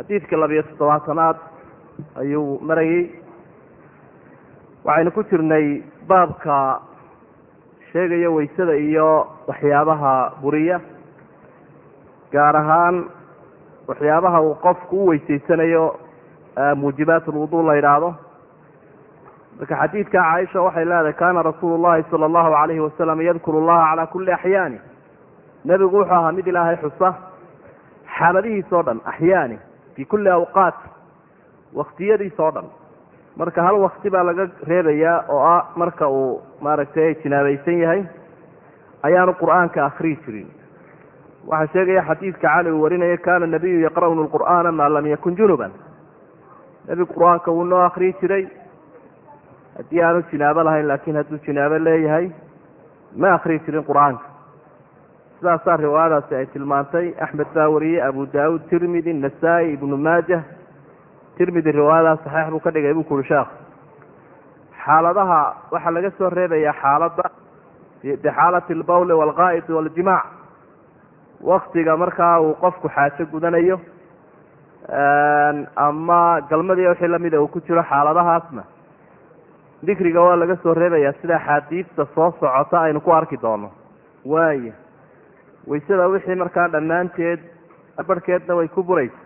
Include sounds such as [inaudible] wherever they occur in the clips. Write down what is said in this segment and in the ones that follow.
xadiidka labiyo toddobaatanaad ayuu marayey waxaynu ku jirnay baabka sheegaya waysada iyo waxyaabaha buriya gaar ahaan waxyaabaha uu qofku u weysaysanayo muujibaat ulwudu la yidhaahdo. Marka xadiidka caaisha waxay leedahay kana rasuulu llahi sala allahu alayhi wasalam yadkuru llaha calaa kulli axyaani. Nebigu wuxuu ahaa mid ilaahay xusa xaaladihiis oo dhan axyaani fii kulli awqaat waktiyadiis oo dhan marka hal wakti baa laga reebayaa oo ah marka uu maaragtay jinaabaysan yahay ayaanu qur'aanka akriyi jirin waxaa sheegaya xadiidka cali uu warinaya kana nabiyu yaqra'unu lqur'aana maa lam yakun junuban nebigu qur'aanka wuu noo akriyi jiray haddii aanu jinaabo lahayn laakiin hadduu jinaabo leeyahay ma akriyi jirin qur'aanka sidaasaa riwaayadaasi ay tilmaantay. Axmed baa wariyey abu daawuud tirmidi nasaa-i ibnu maajah. Tirmidi riwaayadaas saxiix buu ka dhigay buu kuuri sheekh xaaladaha waxaa laga soo reebayaa xaaladda bixaalati albawli waalqaa'idi waaljimaac waktiga markaa uu qofku xaajo gudanayo ama galmadii wixii lamida uu ku jiro xaaladahaasna dikriga waa laga soo reebayaa sida axaadiista soo socota aynu ku arki doono. Waaya waysada wixii markaa dhammaanteed barhkeedna way ku buraysa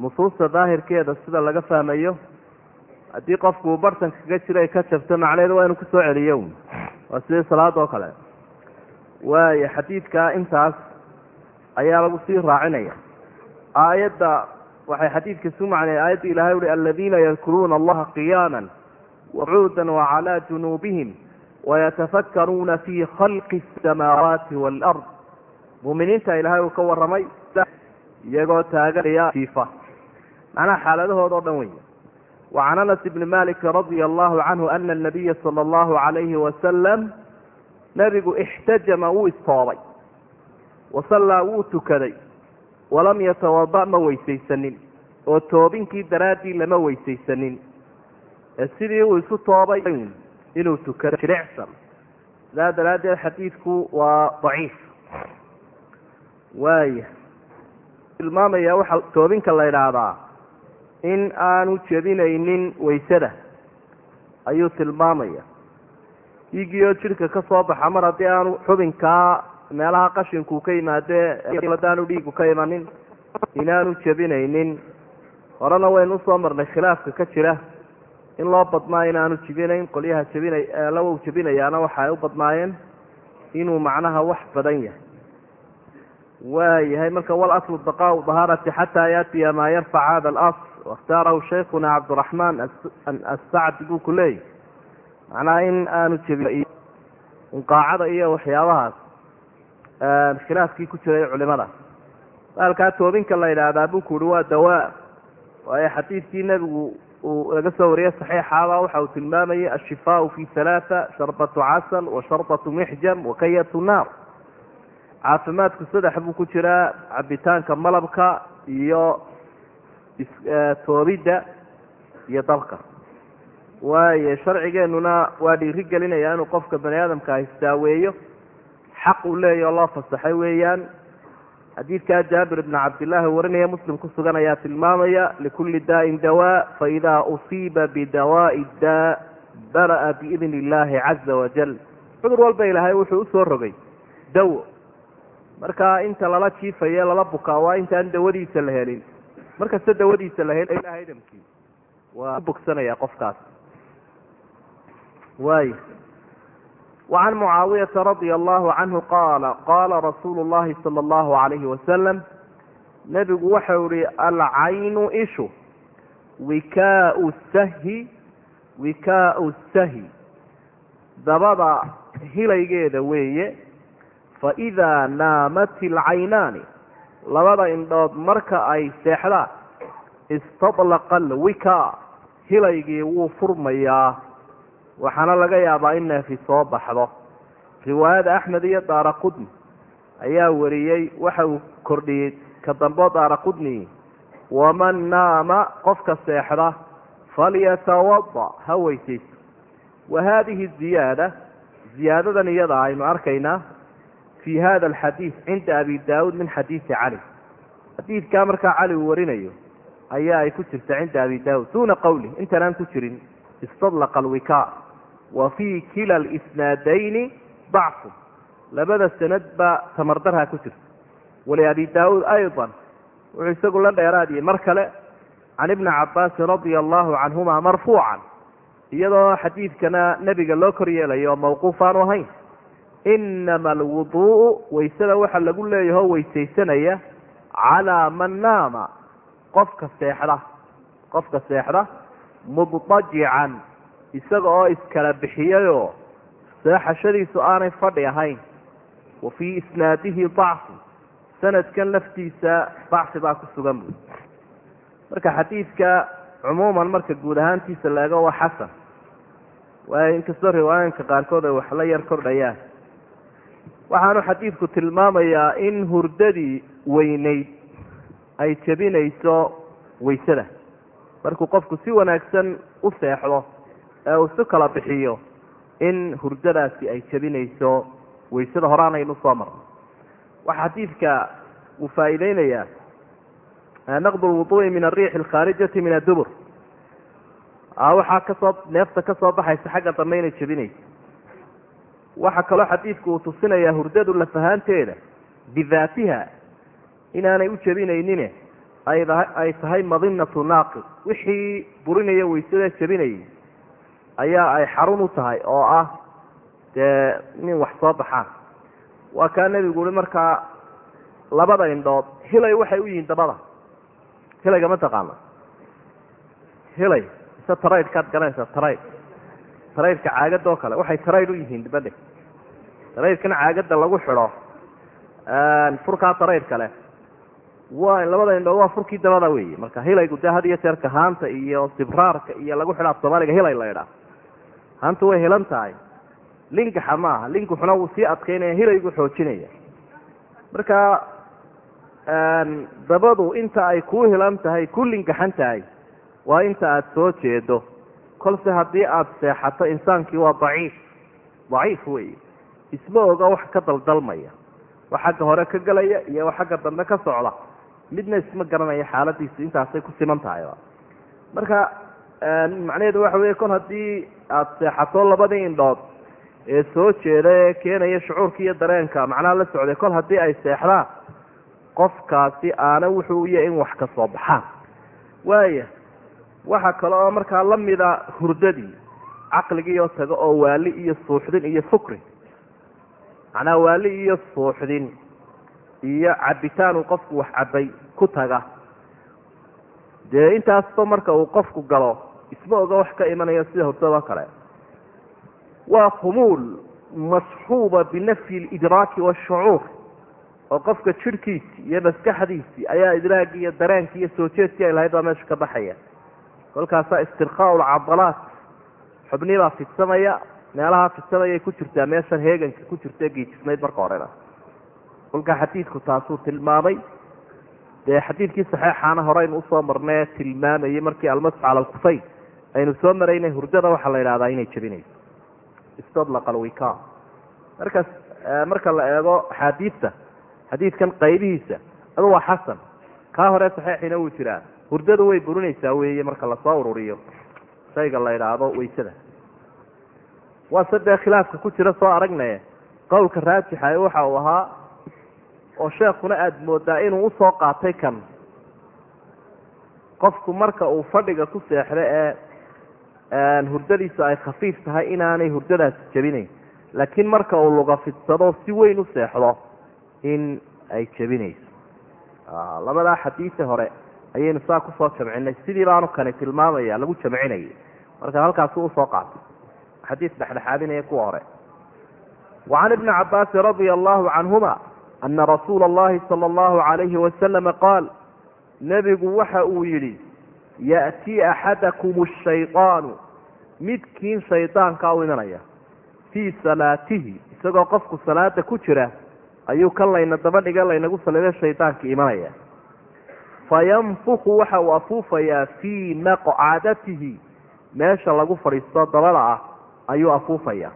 nusuusta daahirkeeda sida laga fahmayo haddii qofku uu bartanka kaga jiro ka jabto macnaheedu waa inu ku soo celiyo waa sidii salaada oo kale. Waaya xadiidka intaas ayaa lagu sii raacinaya. Aayadda waxay xadiidka isu macnay aayadda ilahay uhi aladiina yadkuruuna allaha qiyaama wacuuda wacalaa junuubihim wayatafakkaruuna fi khalqi asamaawaati waalard muuminiinta ilaahay uu ka warramay iyagoo taaganaya fiifa macnaha xaaladahooda o dhan wey wacan anas ibni malik radia allahu canhu ana anabiya sala allahu alayhi wasalam nebigu ixtajama wuu istoobay. Wasallaa wuu tukaday. Walam yatawada ma weysaysanin. Oo toobinkii daraaddii lama weysaysanin. Ee sidii uu isu toobay inuu tukado jilicsan. Sidaa daraaddeed xadiidku waa daciif waaya tilmaamaya waxaa toobinka la idhaahdaa in aanu jebinaynin waysada. Ayuu tilmaamaya. Dhiiggii oo jidhka ka soo baxa mar haddii aanu xubinkaa meelaha qashinku ka yimaadee hadaanu dhiigu ka imanin inaanu jebinaynin. Horena waynu u soo marnay khilaafka ka jira in loo badnaa inaanu jebinayn qolyaha jebina lawow jebinayaana waxa ay u badnaayeen inuu macnaha wax badan yahay waayahay marka walaslu baqaau dahaarati xataa yaatiya maa yarfac hada alasl waاkhtaarahu shaykhuna cabdiraxmaan assacdi buu ku leeyahy macnaha in aanu jebin unqaacada iyo waxyaabahaas khilaafkii ku jiray culimada. Baalkaa toobinka la yidhaahdaa buu ku uhi waa dawaa. Waayo xadiidkii nebigu uu laga soo wariyey saxiixaaba waxa uu tilmaamayay ashifaau fi halaaa sharbatu casal wa sharbatu mixjam wakayatu naar caafimaadku saddex buu ku jiraa cabitaanka malabka iyo toobidda iyo dabka waayo sharcigeenuna waa dhiiri gelinaya inuu qofka bani aadamka isdaaweeyo. Xaq uu leeya oo loo fasaxay weeyaan. Xadiidkaa jaabir ibni cabdillaahi warinaya muslim ku sugan ayaa tilmaamaya likulli daa'in dawaa faidaa usiiba bidawaa'i daa bara'a biidni illaahi caza wajal cudur walba ilaahay wuxuu u soo rogay. Dawo marka inta lala jiifaye lala bukaa waa intaan dawadiisa la helin. Markasta dawadiisa la hel ilahay idamkii waa bogsanaya qofkaas. Waay. Wacan mucaawiyata radia allahu canhu qaala qaala rasuulu llahi sala allahu alayhi wasalam nebigu waxau ihi alcaynu ishu wikaau sahi wikaau sahi. Dabada hilaygeeda weeye faidaa naamat ilcaynaani labada indhood marka ay seexdaan istadlaqa alwika hilaygii wuu furmayaa. Waxaana laga yaabaa in neefi soo baxdo. Riwaayada axmed iyo daara qudni ayaa wariyey waxa uu kordhiyey ka dambeo daara qudni waman naama qofka seexda falyatawada ha weysayso wa haadihi ziyaada ziyaadadan iyada aynu arkaynaa fi hada alxadiid cinda abi daawuud min xadiidi cali xadiidkaa markaa cali uu warinayo ayaa ay ku jirta cinda abi daawud duuna qawli intaanaan ku jirin istadlaqa alwikaa wa fii kila alisnaadayni dacfu labada sanad baa tamardarha ku jirta waliabi daawuud ayضa wuxuu isagu la dheeraadiyey mar kale can ibni cabaasin radia allahu canhuma marfuucan iyadoo xadiidkana nebiga loo kor yeelayo oo mawquuf aanu ahayn inama alwuduu'u waysada waxa lagu leeyaho weysaysanaya calaa man naama qofka seexda qofka seexda mudtajican isaga oo iskala bixiyayoo seexashadiisu aanay fadhi ahayn. Wa fii isnaadihi dacfu sanadkan laftiisa dacfi baa ku sugan buy marka xadiidka cumuuman marka guud ahaantiisa la ego waa xasan. Waayo inkastoo riwaayooyinka qaarkood ay wax la yar kordhayaan waxaanu xadiidku tilmaamayaa in hurdadii weyneyd ay jebinayso waysada markuu qofku si wanaagsan u seexdo ee uu si kala bixiyo in hurdadaasi ay jebinayso waysada horaanaynu soo marno. Waxaa xadiidka uu faa'iideynayaa naqd lwuduu'i min ariixi alkhaarijati min addubur waxaa ka soo neefta ka soo baxaysa xagga dambe inay jebinayso waxaa kaloo xadiidku uu tusinayaa hurdadu lafahaanteeda bidaatiha inaanay u jebinaynin ay tahay madinatu naaqid wixii burinaya waysada jebinayay ayaa ay xarun u tahay oo ah dee nin wax soo baxaan waa kaa nebigu ui markaa labada indhood hilay waxay u yihiin dabada. Hilayga ma taqaana hilay ise taraydhkaad garanaysaa taraydh taraydhka caagada oo kale. Waxay taraydh u yihiin dibadhe taraydhkan caagada lagu xidho. Furkaa taraydhka leh. Waa labada indhood waa furkii dabada weyi marka hilaygu dee had iyo jeerka haanta iyo sibraarka iyo lagu xidhaa soomaaliga hilay la idhaa haanta way helan tahay. Lingaxa ma aha lingaxuna wuu sii adkaynaya hilaygu xoojinaya. Marka dabadu inta ay kuu hilan tahay ku lingaxan tahay waa inta aada soo jeedo kolse haddii aada seexato insaankii waa daciif. Daciif wey isma oga wax ka daldalmaya. Wax xagga hore ka gelaya iyo wax xagga dambe ka socda. Midna isma garanaya xaaladiisu intaasay ku siman tahay marka macnaheedu waxa wey kol haddii aada seexato labadii indhood ee soo jeeda ee keenaya shucuurka iyo dareenka macnaha la socday kol haddii ay seexdaan qofkaasi aana wuxuu yahay in wax ka soo baxaan waaya waxa kale oo markaa lamida hurdadii caqligiioo taga oo waali iyo suuxdin iyo fukri macnaha waali iyo suuxdin iyo cabitaanuu qofku wax cabay ku taga. Dee intaasba marka uu qofku galo isma oga wax ka imanayo sida hurdadoo kale. Waa khumuul masxuuba binafyi lidraaki waashucuur oo qofka jirhkiisi iyo maskaxdiisii ayaa idraagii iyo dareenkii iyo soo jeedkii ay lahayd baa meesha ka baxaya kolkaasaa istirkhaau lcadalaat xubnii baa fidsamaya meelahaa fidsamayay ku jirtaa meeshan heeganka ku jirta giijisnayd marka horena. Kolkaa xadiidku taasuu tilmaamay. Dee xadiidkii saxeixaana horeynu u soo marnay tilmaamayay markii almasx cala alkufayn aynu soo maraynay hurdada waxaa la yidhahdaa inay jebinayso istadlaqa alwika markaas marka la eego axaadiidta xadiidkan qaybihiisa adu waa xasan kaa hore saxeixiina wuu jiraa hurdadu way burinaysaa weeye marka la soo ururiyo. Shayga la idhaahdo waysada waa se dee khilaafka ku jira soo aragnaye qowlka raajixa waxa uu ahaa oo sheekuna aada moodaa inuu u soo qaatay kan. Qofku marka uu fadhiga ku seexdo ee hurdadiisu ay khafiif tahay inaanay hurdadaasi jebinayn laakiin marka uu luga fidsado si weyn u seexdo in ay jebinayso labadaa xadiise hore ayaynu saa ku soo jamcinay sidii baanu kani tilmaamaya lagu jamcinayay marka halkaasu u soo qaatay. Xadiis dhexdhexaadinaya kuwa hore. Wacan ibni cabaasin radia allahu canhuma ana rasuula allahi sala allahu alayhi wasalama qaal nebigu waxa uu yidhi ya'tii axadakum ashaydaanu midkiin shaydaankaa u imanaya fii salaatihi. Isagoo qofku salaada ku jira ayuu kan layna daba dhiga laynagu saliday shaydaanka imanaya fayanfuku waxa uu afuufayaa fii maqcadatihi meesha lagu fadhiisto dabada ah ayuu afuufayaa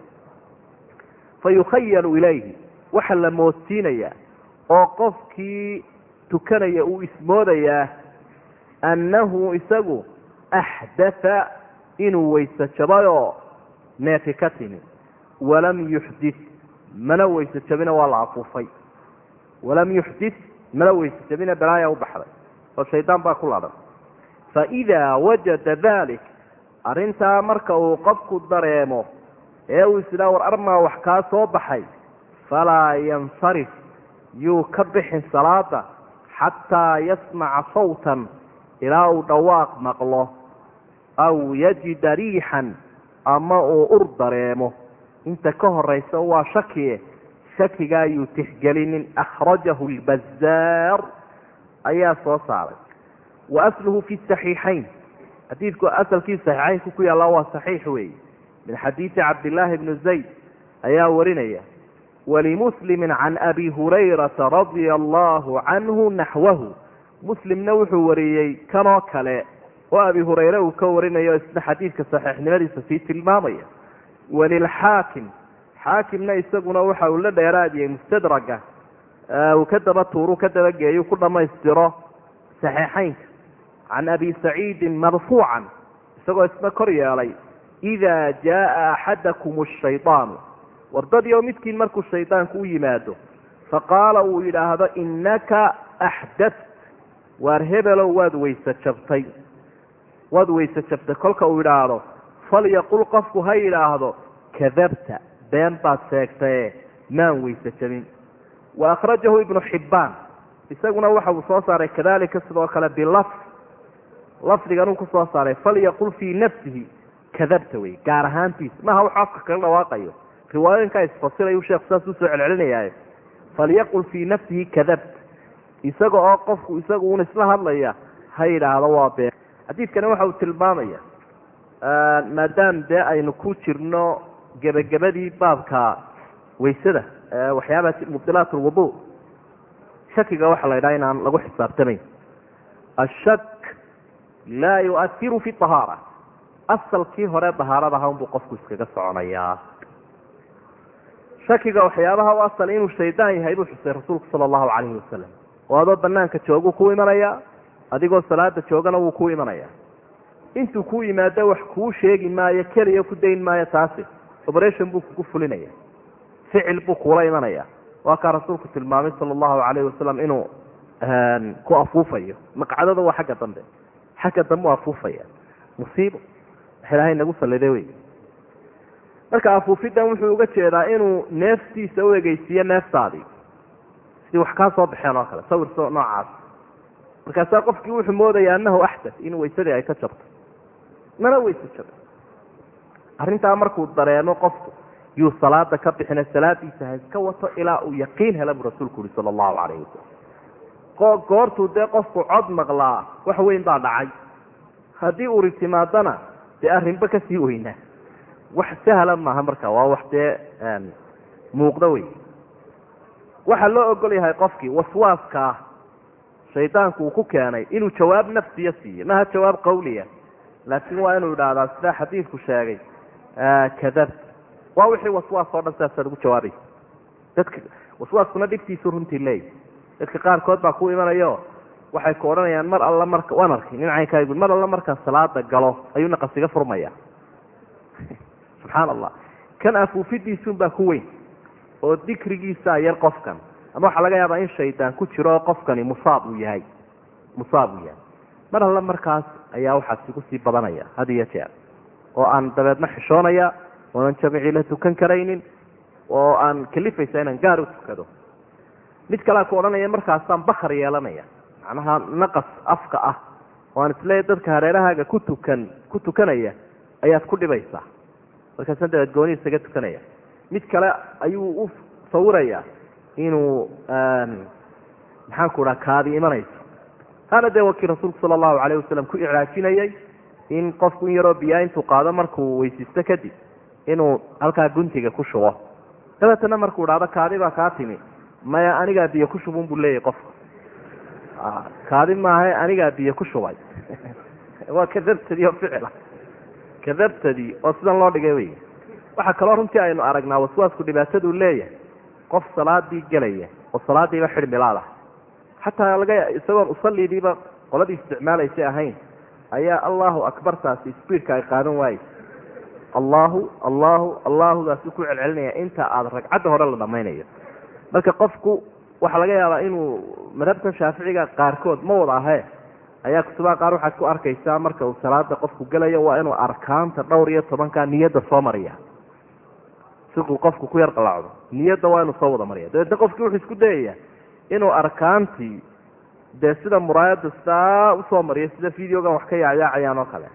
fa yukhayalu ilayhi waxa la moodsiinayaa oo qofkii tukanaya uu ismoodayaa annahu isagu axdatha inuu weyse jabayoo neefi ka timi walam yuxdit mana weyse jabina waa la afuufay walam yuxdit mana weyse jabina balaaya u baxday oo shaydaan baa ku ladhan faidaa wajada dalik arrintaa marka uu qofku dareemo ee uu isdhaa war armaa wax kaa soo baxay falaa yansarif yuu ka bixin salaada xataa yasmaca sawtan ilaa uu dhawaaq maqlo aw yajida riixan ama uu ur dareemo. Inta ka horaysa waa shakie shakiga ayuu tixgelinin akhrajahu lbazaar ayaa soo saaray. Wa asluhu fi saxiixayn. Xadiidku asalkii saxiixaynku ku yaalla waa saxiix weeye. Min xadiidi cabdillaahi bni zayd ayaa warinaya walimuslimin can abi hurayrata radia allahu canhu naxwahu. Muslimna wuxuu wariyey kanoo kale oo abi hurayre uu ka warinayo isna xadiidka saxiixnimadiisa sii tilmaamaya. Walilxaakim xaakimna isaguna waxa uu la dheeraadiyey mustadraga uu ka daba tuuru ka dabageeyu ku dhammaystiro saxiixaynka can abi saciidin marfuucan isagoo isna kor yeelay idaa jaaa axadakum ashaydaanu wardadii oo midkiin markuu shaydaanku u yimaado faqaala uu yidhaahdo innaka axdadt waar hebelow waad weyse jabtay waad weyse jabtay kolka uu yidhaahdo falyaqul qofku ha yidhaahdo kadabta been baad sheegtaye maan weyse jabin wa akhrajahu ibnu xibbaan isaguna waxa uu soo saaray kadalika sidoo kale bilafd lafdigan uu ku soo saaray falyaqul fii nafsihi kadabta wey gaar ahaantiisa maaha wuxuu afka kaga dhawaaqayo riwaayooyinkaa isfasilayu sheekhu saas u soo celcelinayaaye falyaqul fii nafsihi kadabta isaga oo qofku isagu un isla hadlaya ha yidhaahdo waa been xadiidkani waxa uu tilmaamaya maadaam dee aynu ku jirno gebagabadii baabka waysada waxyaabaha mubdilaat lwudu shakiga waxaa la yidhaha inaan lagu xisaabtamayn ashak laa yu'ahiru fi ahaara asalkii hore dahaarada aha unbuu qofku iskaga soconayaa shakiga waxyaabaha u asal inuu shaydaan yahay buu xusay rasuulku sala allahu calayhi wasalam oo adoo banaanka jooguu ku imanaya adigoo salaada joogana wuu ku imanaya. Intuu ku yimaado wax kuu sheegi maayo keliya ku dayn maayo taasi. Operation buu kugu fulinaya ficil buu kuula imanaya. Waa kaa rasuulku tilmaamay sala allahu calayhi wasalam inuu ku afuufayo. Maqcadada waa xagga dambe. Xagga dambe u afuufaya. Musiibo wax ilaahay nagu sallide wey marka afuufidan wuxuu uga jeedaa inuu neeftiisa u egeysiiyo neeftaadii. Sidii wax kaa soo baxeen oo kale sawirso noocaas. Markaasaa qofkii wuxuu moodaya anahu axdath in waysadii ay ka jabto. Mana weyse jabto. Arrintaa markuu dareemo qofku yuu salaada ka bixina salaadiisa ha iska wato ilaa uu yaqiin hela buu rasuulku uhi sala allahu calayhi wasalam goortuu dee qofku cod maqlaa wax weyn baa dhacay. Haddii uri timaadana dee arrinba ka sii weynaa wax sahla maaha marka waa wax dee muuqdo wey waxaa loo ogol yahay qofkii waswaaska ah shaydaanku uu ku keenay inuu jawaab nafsiya siiyo. Maha jawaab qawliya. Laakiin waa inuu idhaahdaa sidaa xadiidku sheegay kadabta waa wixii waswaas oo dhan sidaasaad ugu jawaabaysa dadka waswaaskuna dhibtiisu runtii leeyahy dadka qaarkood baa ku imanayo waxay ku odhanayaan mar alla marka waan arkay nin caynkaagu mar alla markaan salaada galo ayuu naqasiga furmaya. [laughs] Subxaan allah kan afuufidiisun baa ku weyn oo dikrigiisaa yar qofkan ama waxaa laga yaabaa in shaydaan ku jiro oo qofkani musaab uu yahay. Musaab uu yahay. Mar alla markaas ayaa waxaasi ku sii badanaya had iyo jeer oo aan dabeedna xishoonaya oonan jamicii la tukan karaynin oo aan kalifaysa inaan gaar u tukado. Mid kalea ku odhanaya markaasaan bakar yeelanaya. Macnaha naqas afka ah oo aan isleeya dadka hareerahaaga ku tukan ku tukanaya ayaad ku dhibaysaa. Markaasaan dabeed gooni isaga tukanaya. Mid kale ayuu u sawiraya inuu maxaan ku dhaha kaadi imanayso. Taana dee wakii rasuulku sala allahu calayh wasalam ku icraajinayay in qofku in yaroo biyaa intuu qaado markuu weysiisto kadib inuu halkaa guntiga ku shubo. Dabeetana markuu idhaahdo kaadi baa kaa timi. Maya anigaa biyo ku shubun buu leeyahy qofka. Kaadi maaha anigaa biyo ku shubay. [laughs] Waa kadabtadii oo ficila. Kadabtadii oo sidan loo dhigay wey waxaa kaloo runtii aynu aragnaa waswaasku dhibaataduu leeyahay. Qof salaadii gelaya oo salaadiiba xidhmilaad ah. Xataa laga isagoon usalidiiba qoladii isticmaalaysay ahayn ayaa allahu akbartaasi sbiidka ay qaadan waaye allahu allahu allahudaasi ku celcelinaya. Inta aada ragcadda hore la dhamaynayo marka qofku waxaa laga yaabaa inuu madhabtan shaaficiga qaarkood ma wada ahe ayaa kutubaha qaar waxaad ku arkaysaa marka uu salaada qofku gelayo waa inuu arkaanta dhowr iyo tobanka niyadda soo mariya siuu qofku ku yar qalaacdo. Niyadda waa inuu soo wada mariya dabeetna qofkii wuxuu isku dayaya inuu arkaantii dee sida muraayada sidaa u soo mariyo sida videogan wax ka yaacyaacayaan oo kale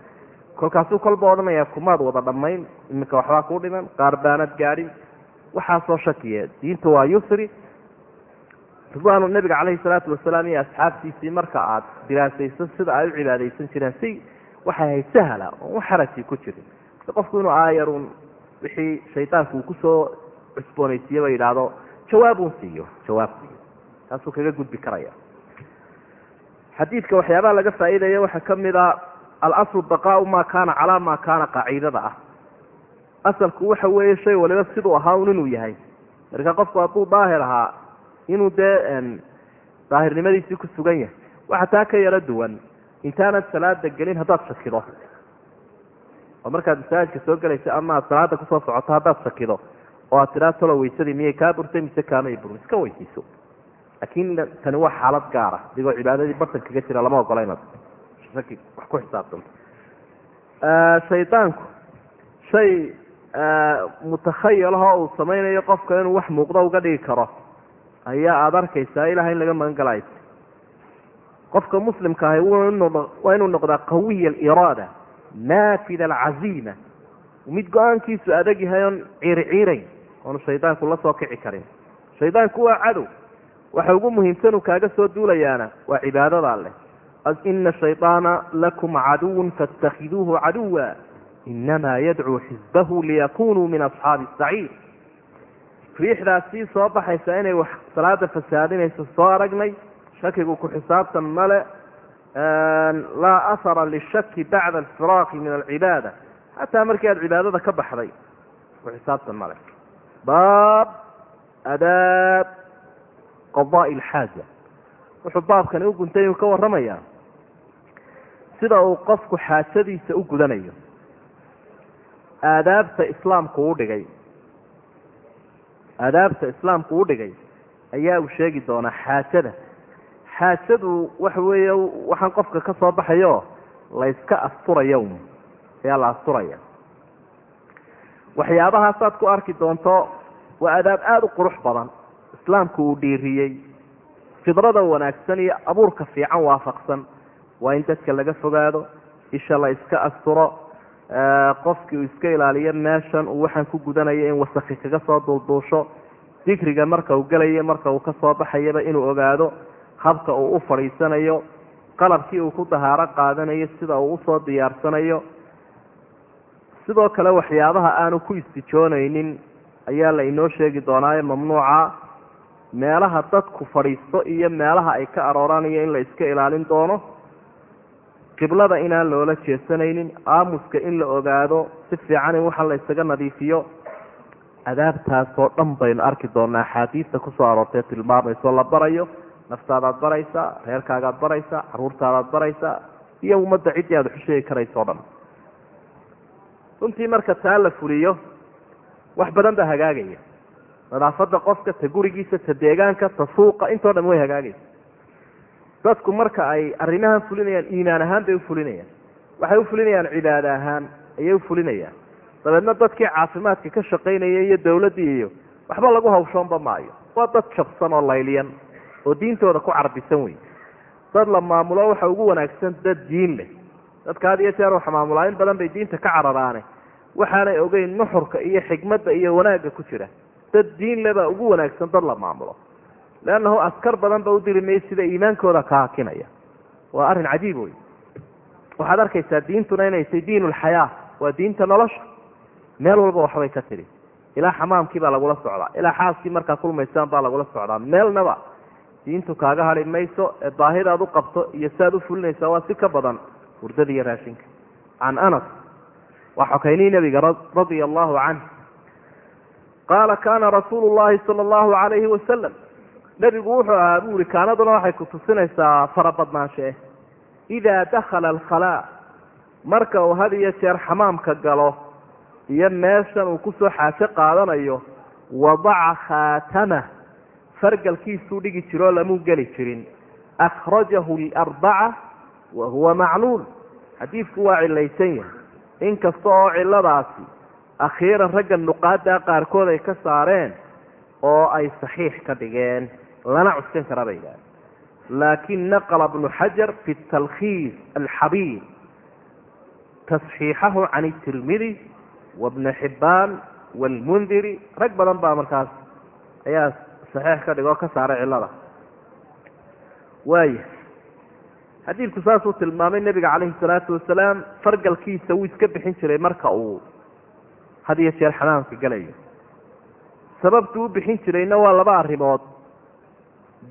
kolkaasuu kolba odhanaya kumaad wada dhammayn. Iminka waxbaa kuu dhiman qaar baanad gaadhin waxaasoo shakiya diinta waa yusri. Ridwaanu nabiga caleyhi salaatu wasalaam iyo asxaabtiisii marka aad diraasayso sida ay u cibaadaysan jireen si waxay ahayd sahla oon xaraji ku jirin. Qofku inuu aayarun wixii shaydaanku uu ku soo cusboonaysiiyeba yidhaahdo jawaabun siiyo jawaab siiyo. Taasuu kaga gudbi karaya. Xadiidka waxyaabaha laga faa'iidaya waxaa ka mid a alaslu baqaau maa kaana calaa maa kaana qaacidada ah. Asalku waxa weeye shay waliba siduu ahaa un inuu yahay. Marka qofku hadduu daahir ahaa inuu dee daahirnimadiisii ku sugan yahay waxa taa ka yaro duwan intaanad salaada gelin haddaad shakido. Oo markaad masaajidka soo gelaysa ama aad salaada ku soo socoto haddaad shakido oo aad tidhaa talo weysadii miyay kaa burtay mise kaamay burin iska weysayso laakiin tani waa xaalad gaara adigoo cibaadadii bartan kaga jira lama ogola shaki wax ku xisaabtanto shaydaanku shay mutakhayalahoo uu samaynayo qofka inuu wax muuqdo uga dhigi karo ayaa aada arkaysaa ilaha in laga magan galayo qofka muslimka ahi waa inuu noqdaa qawiya aliraada naafida alcaziima. Mid go'aankiisu adag yahay oon ciiriciirayn oonu shaydaanku la soo kici karin. Shaydaanku waa cadow waxa ugu muhiimsan uu kaaga soo duulayaana waa cibaadada alleh ina shayطaana lakum caduwa faاtakhiduuhu caduwa inamaa yadcuu xisbahu liyakunuu min asxaabi الsaciir riixdaas sii soo baxaysa inay wax salaada fasaadinayso soo aragnay shakigu ku xisaabtan male laa ahara lishaki bacda alfiraaqi min alcibaada xataa markii aada cibaadada ka baxday ku xisaabtan male baab adaab qadaai alxaaja wuxuu baabkani u guntay inuu ka warramaya sida uu qofku xaajadiisa u gudanayo. Aadaabta islaamku u dhigay. Aadaabta islaamku u dhigay. Ayaa uu sheegi doonaa xaajada xaajadu waxa weeye waxaan qofka ka soo baxayo la yska asturayo. Ayaa la asturaya. Waxyaabahaasaad ku arki doonto waa adaab aada u qurux badan. Islaamku uu dhiiriyey fidrada wanaagsan iyo abuurka fiican waafaqsan waa in dadka laga fogaado isha la iska asturo qofkii uu iska ilaaliyo meeshan uu waxaan ku gudanayo in wasaki kaga soo duulduusho dikriga marka uu gelayo marka uu ka soo baxayaba inuu ogaado habka uu u fadhiisanayo qalabkii uu ku dahaaro qaadanayo sida uu u soo diyaarsanayo. Sidoo kale waxyaabaha aanu ku istijoonaynin ayaa la inoo sheegi doonaayo mamnuuca. Meelaha dadku fadhiisto iyo meelaha ay ka arooranayo in la iska ilaalin doono qiblada inaan loola jeesanaynin aamuska in la ogaado si fiican in waxa la ysaga nadiifiyo. Adaabtaasoo dhan baynu arki doonaa axaadiista ku soo aroortee tilmaamayso la barayo naftaadaad baraysaa reerkaagaad baraysaa caruurtaadaad baraysaa iyo ummadda ciddii aada xusheegi karayso o dhan. Runtii marka taa la fuliyo wax badan baa hagaagaya. Nadaafadda qofka ta gurigiisa ta deegaanka ta suuqa intoo dhan way hagaagaysa dadku marka ay arrimahan fulinayaan iimaan ahaan bay ufulinayaan waxay ufulinayaan cibaado ahaan ayay ufulinayaan dabeedna dadkii caafimaadka ka shaqaynaya iyo dawladdii iyo waxba lagu hawshoonba maayo. Waa dad jabsan oo layliyan oo diintooda ku carbisan wey dad la maamulo waxa ugu wanaagsan dad diin leh. Dadka had iyo jeer waxa maamulaa in badan bay diinta ka cararaane. Waxaanay ogeyn nuxurka iyo xikmadda iyo wanaagga ku jira. Dad diin le baa ugu wanaagsan dad la maamulo leannahu askar badan ba u diri may sida iimaankooda ka hakinaya waa arrin cajiib wey waxaad arkaysaa diintuna inay tahy diin ulxayaa waa diinta nolosha meel walba waxbay ka tidhi ilaa xamaamkii baa lagula socdaa ilaa xaaskii markaa kulmaysaan baa lagula socdaa meelnaba diintu kaaga hadhi mayso ee baahidaad u qabto iyo siaad u fulinaysaa waa si ka badan hurdada iyo raashinka can anas waa xokaynihii nabiga radia allahu canh qaala kana rasuulu llahi sala allahu alayhi wasalam nebigu wuxuu ahaa bu ihi kaanaduna waxay ku tusinaysaa farabadnaanshe idaa dakhala alkhalaa marka uu had iyo jeer xamaamka galo iyo meeshan uu ku soo xaajo qaadanayo wadaca khaatamah fargalkiisuu dhigi jiroo lamuu geli jirin. Akhrajahu liarbaca wa huwa macluul. Xadiidku waa cilaysan yahay. Inkasta oo ciladaasi akhiiran ragga nuqaada qaarkood ay ka saareen oo ay saxiix ka dhigeen lana cuskan kara bay yidhaaheen laakin naqla bnu xajar fi talkhiis alxabiir tasxiixahu can itirmidi wabni xibbaan waalmundiri rag badan baa markaas ayaa saxiix ka dhig oo ka saaray cilada. Waaya xadiidku saasuu tilmaamay nebiga calayhi salaatu wasalaam fargalkiisa wuu iska bixin jiray marka uu had iyo jeer xamaamka gelayo sababtu u bixin jirayna waa laba arrimood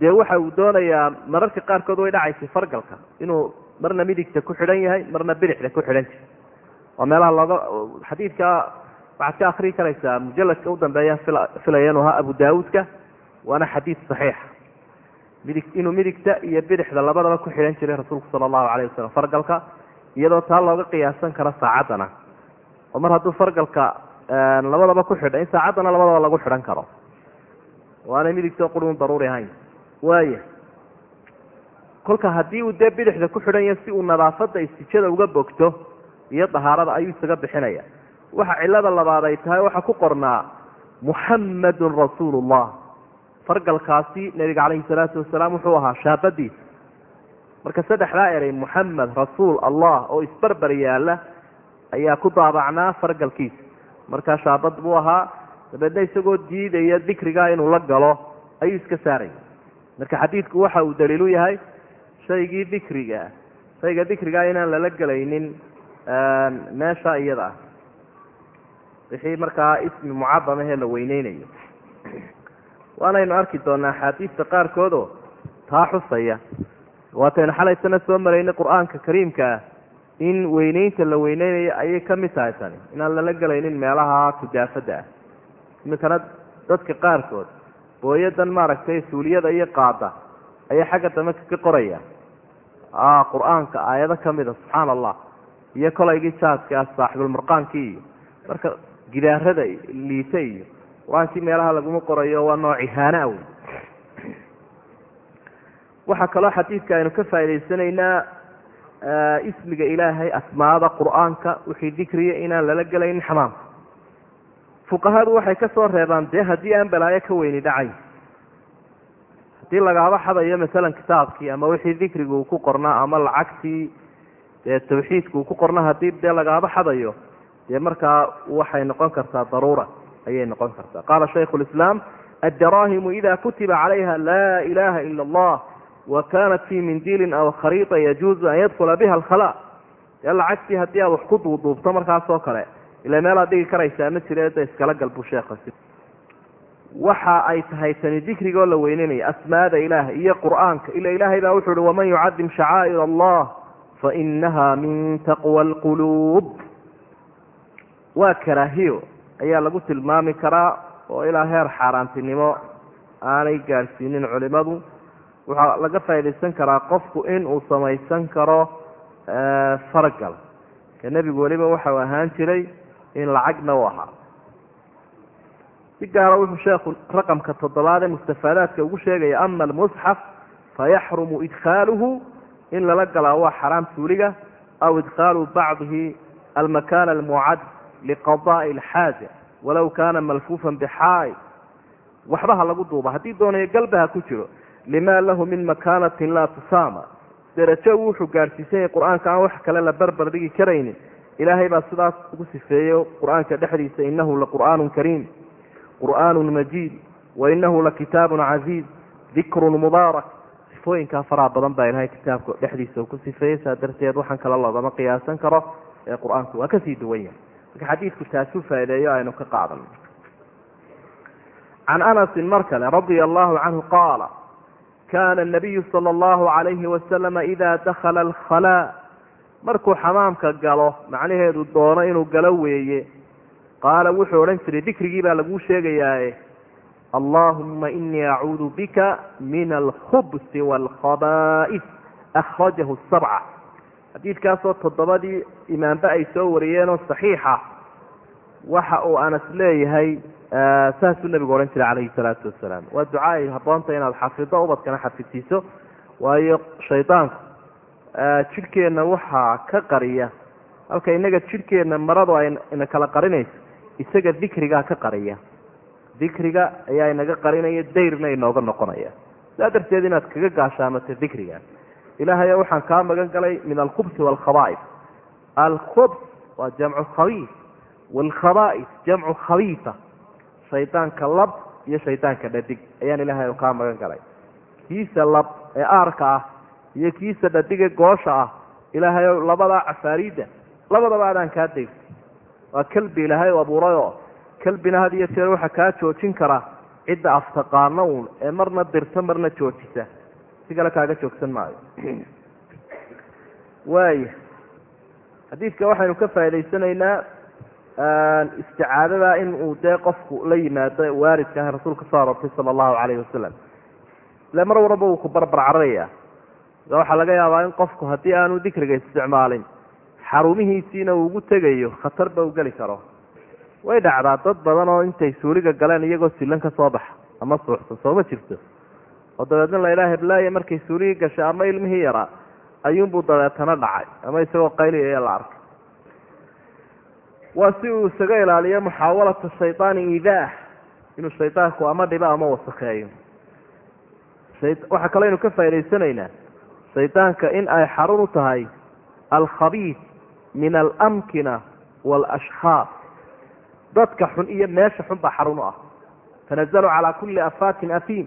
dee waxa uu doonayaa mararka qaarkood way dhacaysay fargalka. Inuu marna midigta ku xidhan yahay marna bidixda ku xidhan jiray. Waa meelaha looga xadiidka waxaad ka akrii karaysaa mujaladka u dambeeya ahaa abu daawuudka waana xadiid saxiixa midig inuu midigta iyo bidixda labadaba ku xidhan jiray rasuulku sala allahu alayh wasalam fargalka iyadoo taa looga qiyaasan karo saacaddana oo mar hadduu fargalka labadaba ku xidha in saacaddana labadaba lagu xidhan karo. Waanay midigtoo qurun daruuri ahayn waaya kolka haddii uu dee bidixda ku xidhan yahay si uu nadaafadda istijada uga bogto iyo dahaarada ayuu isaga bixinaya. Waxa cilada labaad ay tahay waxaa ku qornaa muxammadun rasuulullah. Fargalkaasi nebiga calayhi salaatu wasalaam wuxuu ahaa shaabadiisa marka saddexdaa erey muxamed rasuul allah oo isbarbar yaalla ayaa ku daabacnaa fargalkiisa markaa shaabad buu ahaa dabeedna isagoo diidaya dikrigaa inuu la galo ayuu iska saaraya marka xadiidku waxa uu daliilu yahay shaygii dikriga shayga dikrigaa inaan lala gelaynin meesha iyada ah. Wixii markaa ismi mucadam ahee la weyneynayo. Waanaynu arki doonaa axaadiista qaarkoodoo taa xusaya. Waataynu xalaysana soo maraynay qur'aanka kariimka ah in weyneynta la weyneynayo ayay ka mid tahay tani. Inaan lala gelaynin meelaha kudaafadda ah. Iminkana dadka qaarkood booyadan maaragtay suuliyada iyo qaada. Ayay xagga dambe ka qoraya. Qur'aanka aayado kamida subxaana allah iyo kolaygii jaadka ah saaxibulmurqaankii iyo marka gidaarada liita iyo qur'aankii meelaha laguma qorayo waa nooc ihaana wey waxaa kaloo xadiidka aynu ka faa'idaysanaynaa ismiga ilaahay asmaada qur'aanka wixii dikriya inaan lala gelaynin xamaamka fuqahadu waxay ka soo reebaan dee haddii aan balaayo ka weyni dhacayn haddii lagaaba xadayo masalan kitaabkii ama wixii dikriga uu ku qornaa ama lacagtii dee tawxiidka uu ku qornaa haddii dee lagaaba xadayo dee markaa waxay noqon kartaa daruura ayay noqon kartaa. Qaala shaykhu lislaam addarahimu ida kutiba calayha laa ilaha ila allah wa kanat fi mindiilin aw khariita yajuuzu an yadkula biha alkhala. Dee lacagtii haddii aad wax ku duuduubto markaas oo kale ila meel aad dhigi karaysaa ma jire da iskala galbu sheekha waxa ay tahay tani dikrigoo la weynanaya asmaada ilaah iyo qur'aanka. Ila ilaahay baa wuxu uhi waman yucadim shacaa'ir allah fainaha min taqwa alquluub. Waa karaahiyo ayaa lagu tilmaami karaa oo ilaa heer xaaraantinimo aanay gaadhsiinin culimadu. Waxaa laga faaidaysan karaa qofku in uu samaysan karo fargal ka nebigu weliba waxau ahaan jiray in lacagna u ahaa. Si gaara wuxuu sheekhu raqamka toddobaad ee mustafaadaadka ugu sheegaya ama almusxaf fayaxrumu idkhaaluhu in lala galaa waa xaraam suuliga aw idkhaalu bacdihi almakan almucad liqadaai alxaaja walow kana malfuufan bixaay waxba ha lagu duuba haddii doonayo galba ku jiro lima lahu min makanatin laa tusaama. Derajo uu wuxuu gaadhsiisan yahay qur'aanka aan wax kale la barbar dhigi karaynin ilaahay baa sidaas ugu sifeeyo qur'aanka dhexdiisa inahu laqur'aanu kariim qur'aanu majiid wainahu lakitaabun casiiz dikrun mubaarak. Sifooyinkaa faraha badan baa ilahay kitaabka dhexdiisa ku sifeeyey saa darteed waxaan kale loogama qiyaasan karo ee qur'aanku waa ka sii duwan yahay. Marka xadiidku taasuu faa'ideeyo aynu ka qaadano can anasin mar kale radia allahu canhu qaala kana nabiyu sala allahu alayhi wasalama ida dakhala alkhalaa markuu xamaamka galo macnaheedu doono inuu galo weeye. Qaala wuxuu odhan jiray dikrigii baa laguu sheegayaae allahuma inii acuudu bika min alkhubsi waalkhaba'is akhrajahu sabca xadiidkaasoo toddobadii imaamba ay soo wariyeenoo saxiixa. Waxa uu anas leeyahay saasuu nebigu odhan jiray calayhi salaatu wasalaam. Waa duca ay habboonta inaad xafido ubadkana xafidsiiso waayo shaydaanku jidhkeenna waxaa ka qariya. Halka innaga jidhkeenna maradu ay ina kala qarinayso isaga dikrigaa ka qariya. Dikriga ayaa inaga qarinaya dayrna inooga noqonaya. Saa darteed inaad kaga gaashaamato dikriga ilaahayo waxaan kaa magan galay min alkhubsi waalkhaba'is alkhubs waa jamcu khabiis waalkhaba'is jamcu khabiisa shaydaanka lab iyo shaydaanka dhadig. Ayaan ilaahay kaa magan galay. Kiisa lab ee aarka ah iyo kiisa dhadige goosha ah. Ilaahayow labadaa cafaariidda labadaba adaan kaa daysa waa kelbi ilaahay u abuurayoo kelbina had iyo jeer waxaa kaa joojin kara. Cidda aftaqaano uun ee marna dirta marna joojisa. Si kale kaaga joogsan maayo. [clears throat] Waaya xadiidka waxaynu ka faa'idaysanaynaa isticaadada in uu dee qofku la yimaado waaridka ah rasuulka soo aroortay sala allahu calayhi wasalam ile mar walba wuu ku barbar cararaya waxaa laga yaabaa in qofku haddii aanu dikriga isticmaalin xarumihiisiina uu ugu tegayo khatarba u geli karo. Way dhacdaa dad badan oo intay suuliga galeen iyagoo silan ka soo baxa ama suuxsan sooma jirto. Oo dabeedna la idhaha heblaaya markay suuligii gashay ama ilmihii yaraa ayuunbuu dabeetana dhacay ama isagoo qayliya la arkay. Waa si uu isaga ilaaliyo muxaawalata shaydaani idaah inuu shaydaanku ama dhibo ama wasakheeyo waxaa kaloo aynu ka faa'idaysanaynaa shaydaanka in ay xarun u tahay alkhabiis min alamkina waalashkhaas dadka xun iyo meesha xun baa xarun u ah. Tanazalu calaa kulli afaakin afiim.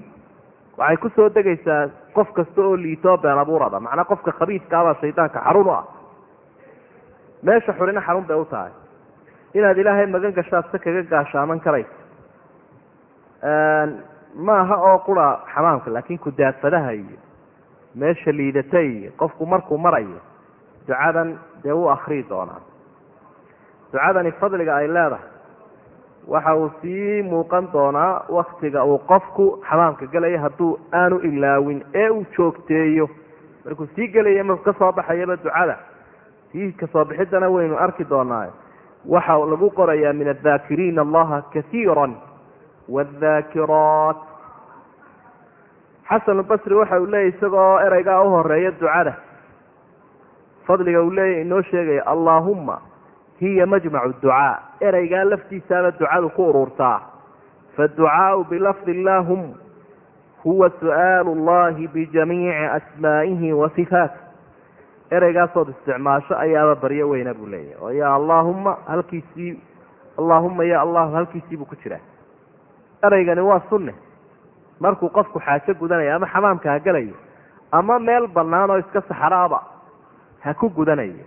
Waxay ku soo degaysaa qof kasta oo liitoo been abuurada. Macnaa qofka khabiiskaabaa shaydaanka xarun u ah. Meesha xunina xarun bay u tahay. Inaad ilaahay magan gashaad se kaga gaashaaman karaysa maaha oo qura xamaamka laakiin kudaafadaha iyo meesha liidata iyo qofku markuu marayo ducadan dee wuu akrii doonaa. Ducadani fadliga ay leedahay. Waxa uu sii muuqan doonaa waktiga uu qofku xamaamka gelaya hadduu aanu ilaawin ee uu joogteeyo. Markuu sii gelaya markuu ka soo baxayaba ducada sii ka soo bixidana waynu arki doonaa. Waxa lagu qorayaa min adhaakiriina allaha kaiira wاdhaakiraat xasan basri waxa uu leeyahy isagoo ereygaa u horreeya ducada. Fadliga uu leeyahy inoo sheegaya allaahuma hiya majmacu ducaa. Ereygaa laftiisaaba ducadu ku ururtaa. Faducaau bilafdi illahum huwa su'aalu llahi bijamiici asmaa'ihi wa sifaatih ereygaasood isticmaasho ayaaba baryo weyna buu leeyahy oo ya allaahuma halkiisii allaahuma ya allahu halkiisiibuu ku jiraa. Ereygani waa sunne markuu qofku xaajo gudanayo ama xamaamka ha gelayo ama meel bannaan oo iska saxaraaba ha ku gudanayo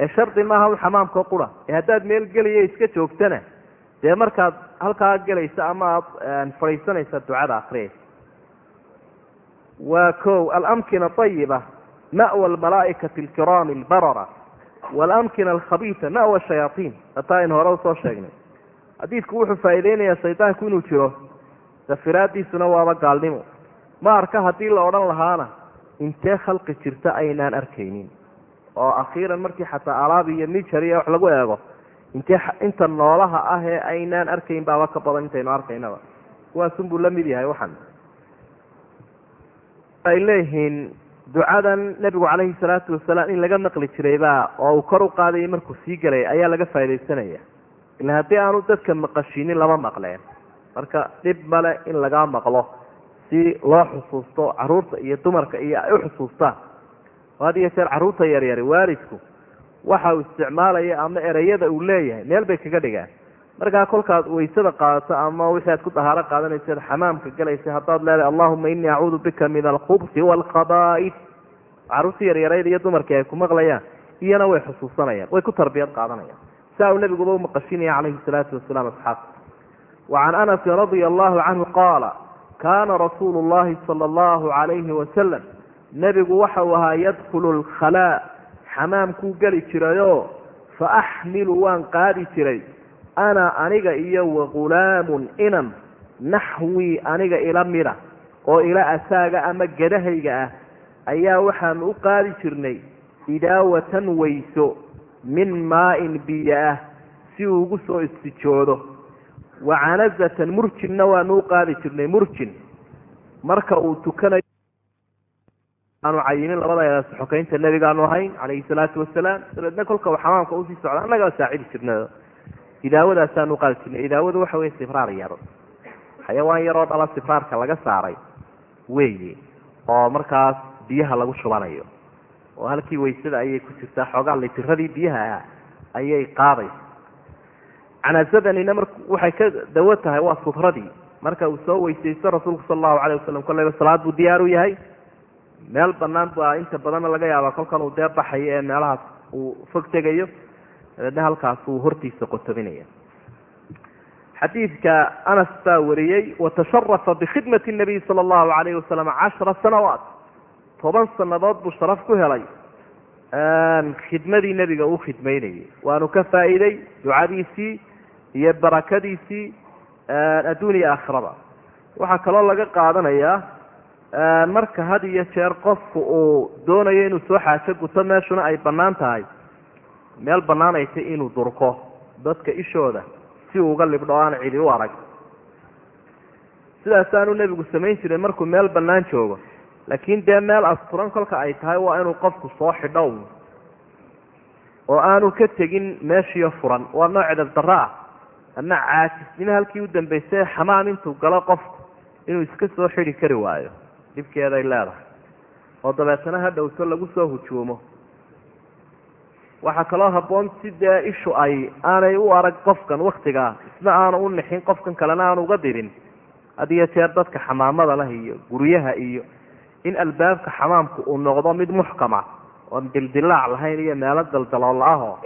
ee shardi maaha u xamaamkao qura ee haddaad meel geliya iska joogtana dee markaad halkaa gelaysa ama aad fadhiisanaysa ducada akriyaysa waa ko alamkina ayiba ma'wa almalaa'ikati alkiraami albarara waalamkina alkhabiisa ma'wa shayaaiin hataa aynu hore u soo sheegnay. Xadiidku wuxuu faa'iideynayaa shaydaanku inuu jiro dafiraadiisuna waaba gaalnimo. Ma arka haddii la odhan lahaana intee khalqi jirta aynaan arkaynin? Oo akhiiran markii xataa alaab iyo mijariya wax lagu eego intee inta noolaha ah ee aynaan arkayn baaba ka badan intaynu arkaynaba. Kuwaasunbuu la mid yahay waxan. Ay leeyihiin ducadan nebigu calayhi salaatu wasalaam in laga maqli jiraybaa oo uu kor u qaadayay markuu sii gelay ayaa laga faaidaysanaya ila haddii aanu dadka maqashinin lama maqleen marka dhib male in lagaa maqlo si loo xusuusto carruurta iyo dumarka iyo ay u xusuustaan had iyo jeer carruurta yaryari waalidku waxa uu isticmaalaya ama ereyada uu leeyahay meel bay kaga dhigaan. Markaa kolkaad waysada qaadato ama wixii aad ku dahaaro qaadanaysa xamaamka galaysa haddaad leedahay allahuma inii acuudu bika min alkhubsi waalkhaba'is carruurta yaryarayd iyo dumarkii ay ku maqlayaan iyana way xusuusanayaan way ku tarbiyad qaadanayaan. Saa uu nabiguba umaqashinaya calayhi salaatu wasalaam asxaabta wacan anasin radia allahu canhu qaala kaana rasuulu llahi sala allahu calayhi wasalam nebigu waxa uu ahaa yadkhulu lkhalaa xamaamkuu geli jirayoo fa axmilu waan qaadi jiray ana aniga iyo wagulaamun inan naxwii aniga ila mida oo ila asaaga ama gadahayga ah ayaa waxaanu u qaadi jirnay idaawatan weyso min maain biyo ah si ugu soo istijoodo wa canazatan murjinna waanu u qaadi jirnay murjin. Marka uu tukanayo aanu cayimin labada xokaynta nebigaanu ahayn calayhi salaatu wasalaam dabeedna kolka uu xamaamka u sii socda annagaa saacidi jirnay idaawadaasaan uqaadi jirnay. Idaawadu waxa wey sibraar yar xayawaan yaroo dhala sibraarka laga saaray weeye oo markaas biyaha lagu shubanayo. Oo halkii waysada ayay ku jirtaa xoogaa litiradii biyaha ah ayay qaadaysa canazadanina mar waxay ka dawo tahay waa sutradii. Marka uu soo weysaysto rasuulku sala allahu calayh wasalam kolleyba salaad buu diyaar u yahay. Meel banaan baa inta badanna laga yaabaa kolkan uu dee baxayo ee meelahaas uu fog tegayo. Dabeedna halkaas uu hortiisa qotobinaya. Xadiidka anas baa wariyey watasharafa bikhidmati nabiy sala allahu alayhi wasalam cashara sanawaat. Toban sanadood buu sharaf ku helay. Khidmadii nebiga uu khidmaynayay. Waanu ka faa'iiday ducadiisii iyo barakadiisii adduun iyo aakhiraba. Waxaa kaloo laga qaadanayaa marka had iyo jeer qofku uu doonayo inuu soo xaajo guto meeshuna ay bannaan tahay meel bannaan ay tay inuu durko dadka ishooda si uga libdho o aan cidi u arag. Sidaasaanu nebigu samayn jiray markuu meel bannaan joogo laakiin dee meel asturan kolka ay tahay waa inuu qofku soo xidho. Oo aanu ka tegin meeshiio furan waa nooc edabdarro ah ama caajisnimo halkii u dambaysay xamaam intuu galo qofku inuu iska soo xidhi kari waayo dhibkeeday leedahay oo dabeetana ha dhowto lagu soo hujuumo waxaa kaloo habboon si dee ishu ay aanay u arag qofkan waktigaa isna aanu u nixin qofkan kalena aanu uga dirin had iyo jeer dadka xamaamada leh iyo guryaha iyo in albaabka xamaamku uu noqdo mid muxkama oon dildilaac lahayn iyo meelo daldalool ahoo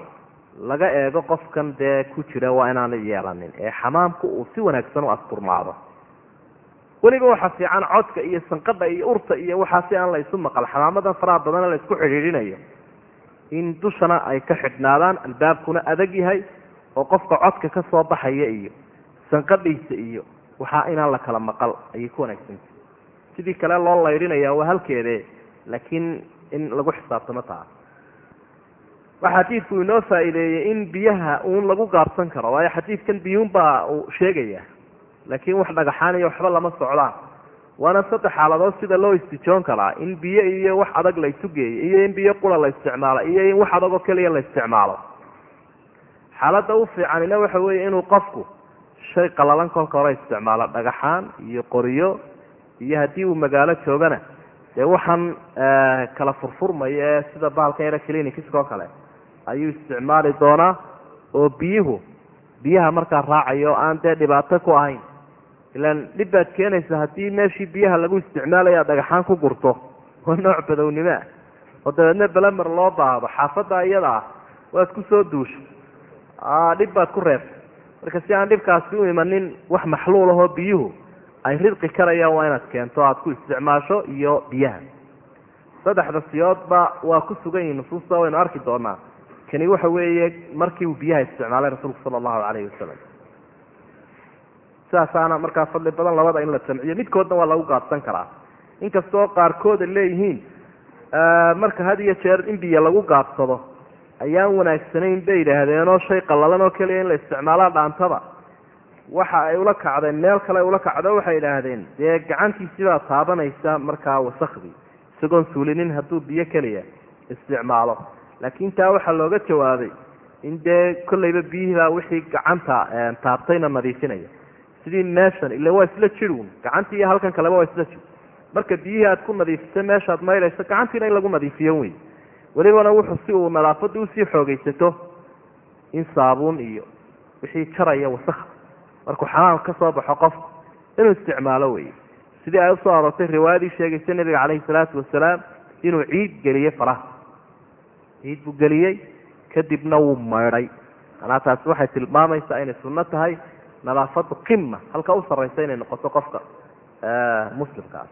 laga eego qofkan dee ku jira waa inaanu yeelanin ee xamaamku uu si wanaagsan u asturmaado. Weliba waxaa fiican codka iyo sanqadha iyo urta iyo waxaa si aan la isu maqal xamaamadan faraha badana la isku xidhiidhinayo. In dushana ay ka xidhnaadaan albaabkuna adag yahay oo qofka codka ka soo baxaya iyo sanqadhiisa iyo waxaa inaan la kala maqal ayay ku wanaagsanta sidii kale loo laydhinaya waa halkeede laakiin in lagu xisaabtamo taa waxaa xadiidku inoo faa'iideeyey in biyaha uun lagu gaabsan karo waayo xadiidkan biyuun baa uu sheegaya. Laakiin wax dhagaxaan iyo waxba lama socdaan. Waana saddex xaaladood sida loo istijoon karaa in biyo iyo wax adag la isu iyo in biyo qura la isticmaalo iyo in wax adag oo keliya la isticmaalo. Xaaladda u fiicanina waxa weeye inuu qofku shay qalalan kolka hore isticmaalo dhagaxaan iyo qoriyo iyo haddii uu magaalo joogana dee waxaan kala furfurmaya ee sida bahalka yare clinikiska oo kale ayuu isticmaali doonaa oo biyuhu biyaha markaa raacayo o aan dee dhibaato ku ahayn. Ilaan dhib baad keenaysa haddii meeshii biyaha lagu isticmaalaya dhagaxaan ku gurto. Waa nooc badownimoa oo dabeedna belemer loo baahdo xaafadda iyada ah. Waad ku soo duushay dhib baad ku reebtay. Marka si aan dhibkaasi u imanin wax maxluul ahoo biyuhu ay ridqi karayaan waa inaad keento aad ku isticmaasho iyo biyaha. Saddexda siyoodba waa ku sugan yihiin nusuusta waynu arki doonaa kani waxa weeye markii uu biyaha isticmaalay rasuulku sala allahu calayhi wasalam sidaasaana markaa fadli badan labada in la jamciyo midkoodna waa lagu gaabsan karaa. Inkastoo qaarkooda leeyihiin marka had iyo jeer in biyo lagu gaabsado ayaan wanaagsanayn bay yidhaahdeenoo shay qallalan oo keliya in la isticmaalaa dhaantada waxa ay ula kacdeen meel kale ay ula kacdo waxay idhaahdeen dee gacantiisibaa taabanaysa markaa wasakdii isagoon suulinin hadduu biyo keliya isticmaalo laakiin taa waxaa looga jawaabay in dee kollayba biyihiibaa wixii gacanta taabtayna nadiifinaya. Sidii meeshan ila waa isla jirun gacantii iyo halkan kaleba waa isla jir marka biyihii aad ku nadiifisay meeshaad maydhayso gacantiina in lagu nadiifiyo wey welibana wuxuu si uu nadaafadda u sii xoogaysato in saabuun iyo wixii jaraya wasakda markuu xamaam ka soo baxo qofku inuu isticmaalo wey sidii ay u soo aroortay riwaayadii sheegaysa nabiga caleyhi salaatu wasalaam inuu ciid geliyey faraha ciid buu geliyey. Kadibna wuu maydhay manaa taasi waxay tilmaamaysaa inay sunno tahay. Nadaafadu qima halka u inay noqoto qofka muslimkaas.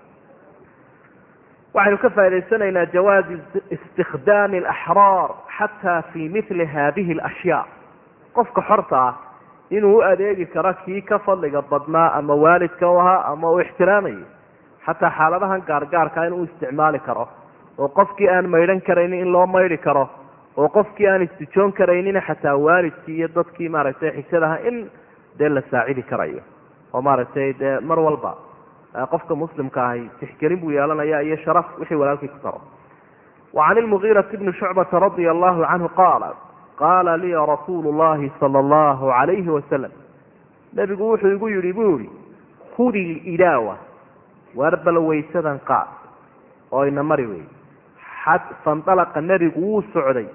Waxaynu ka faa'idaysanaynaa jawaazi istikdaami alaxraar xataa fi mili hadihi alashyaa. Qofka xorta ah inuu u adeegi karo kii ka fadliga badnaa ama waalidka u ahaa ama uu ixtiraamayay xataa xaaladahan gaargaarka inuu isticmaali karo oo qofkii aan maydhan karaynin in loo maydhi karo oo qofkii aan istijoon karaynin xataa waalidkii iyo dadkii maaragtay xisadaha in dee la saacidi karayo. Oo maaragtay dee mar walba qofka muslimka ahi tixgelin buu yeelanaya iyo sharaf wixii walaalkii ku taro wa can ilmugiirati bni shucbata radia allahu canhu qaala qaala liya rasuulu llahi sala allahu calayhi wasalam nebigu wuxuu igu yidhi buu yihi hudi lidaawa waar qaad oo ina mari wey fandalaqa nebigu wuu socday.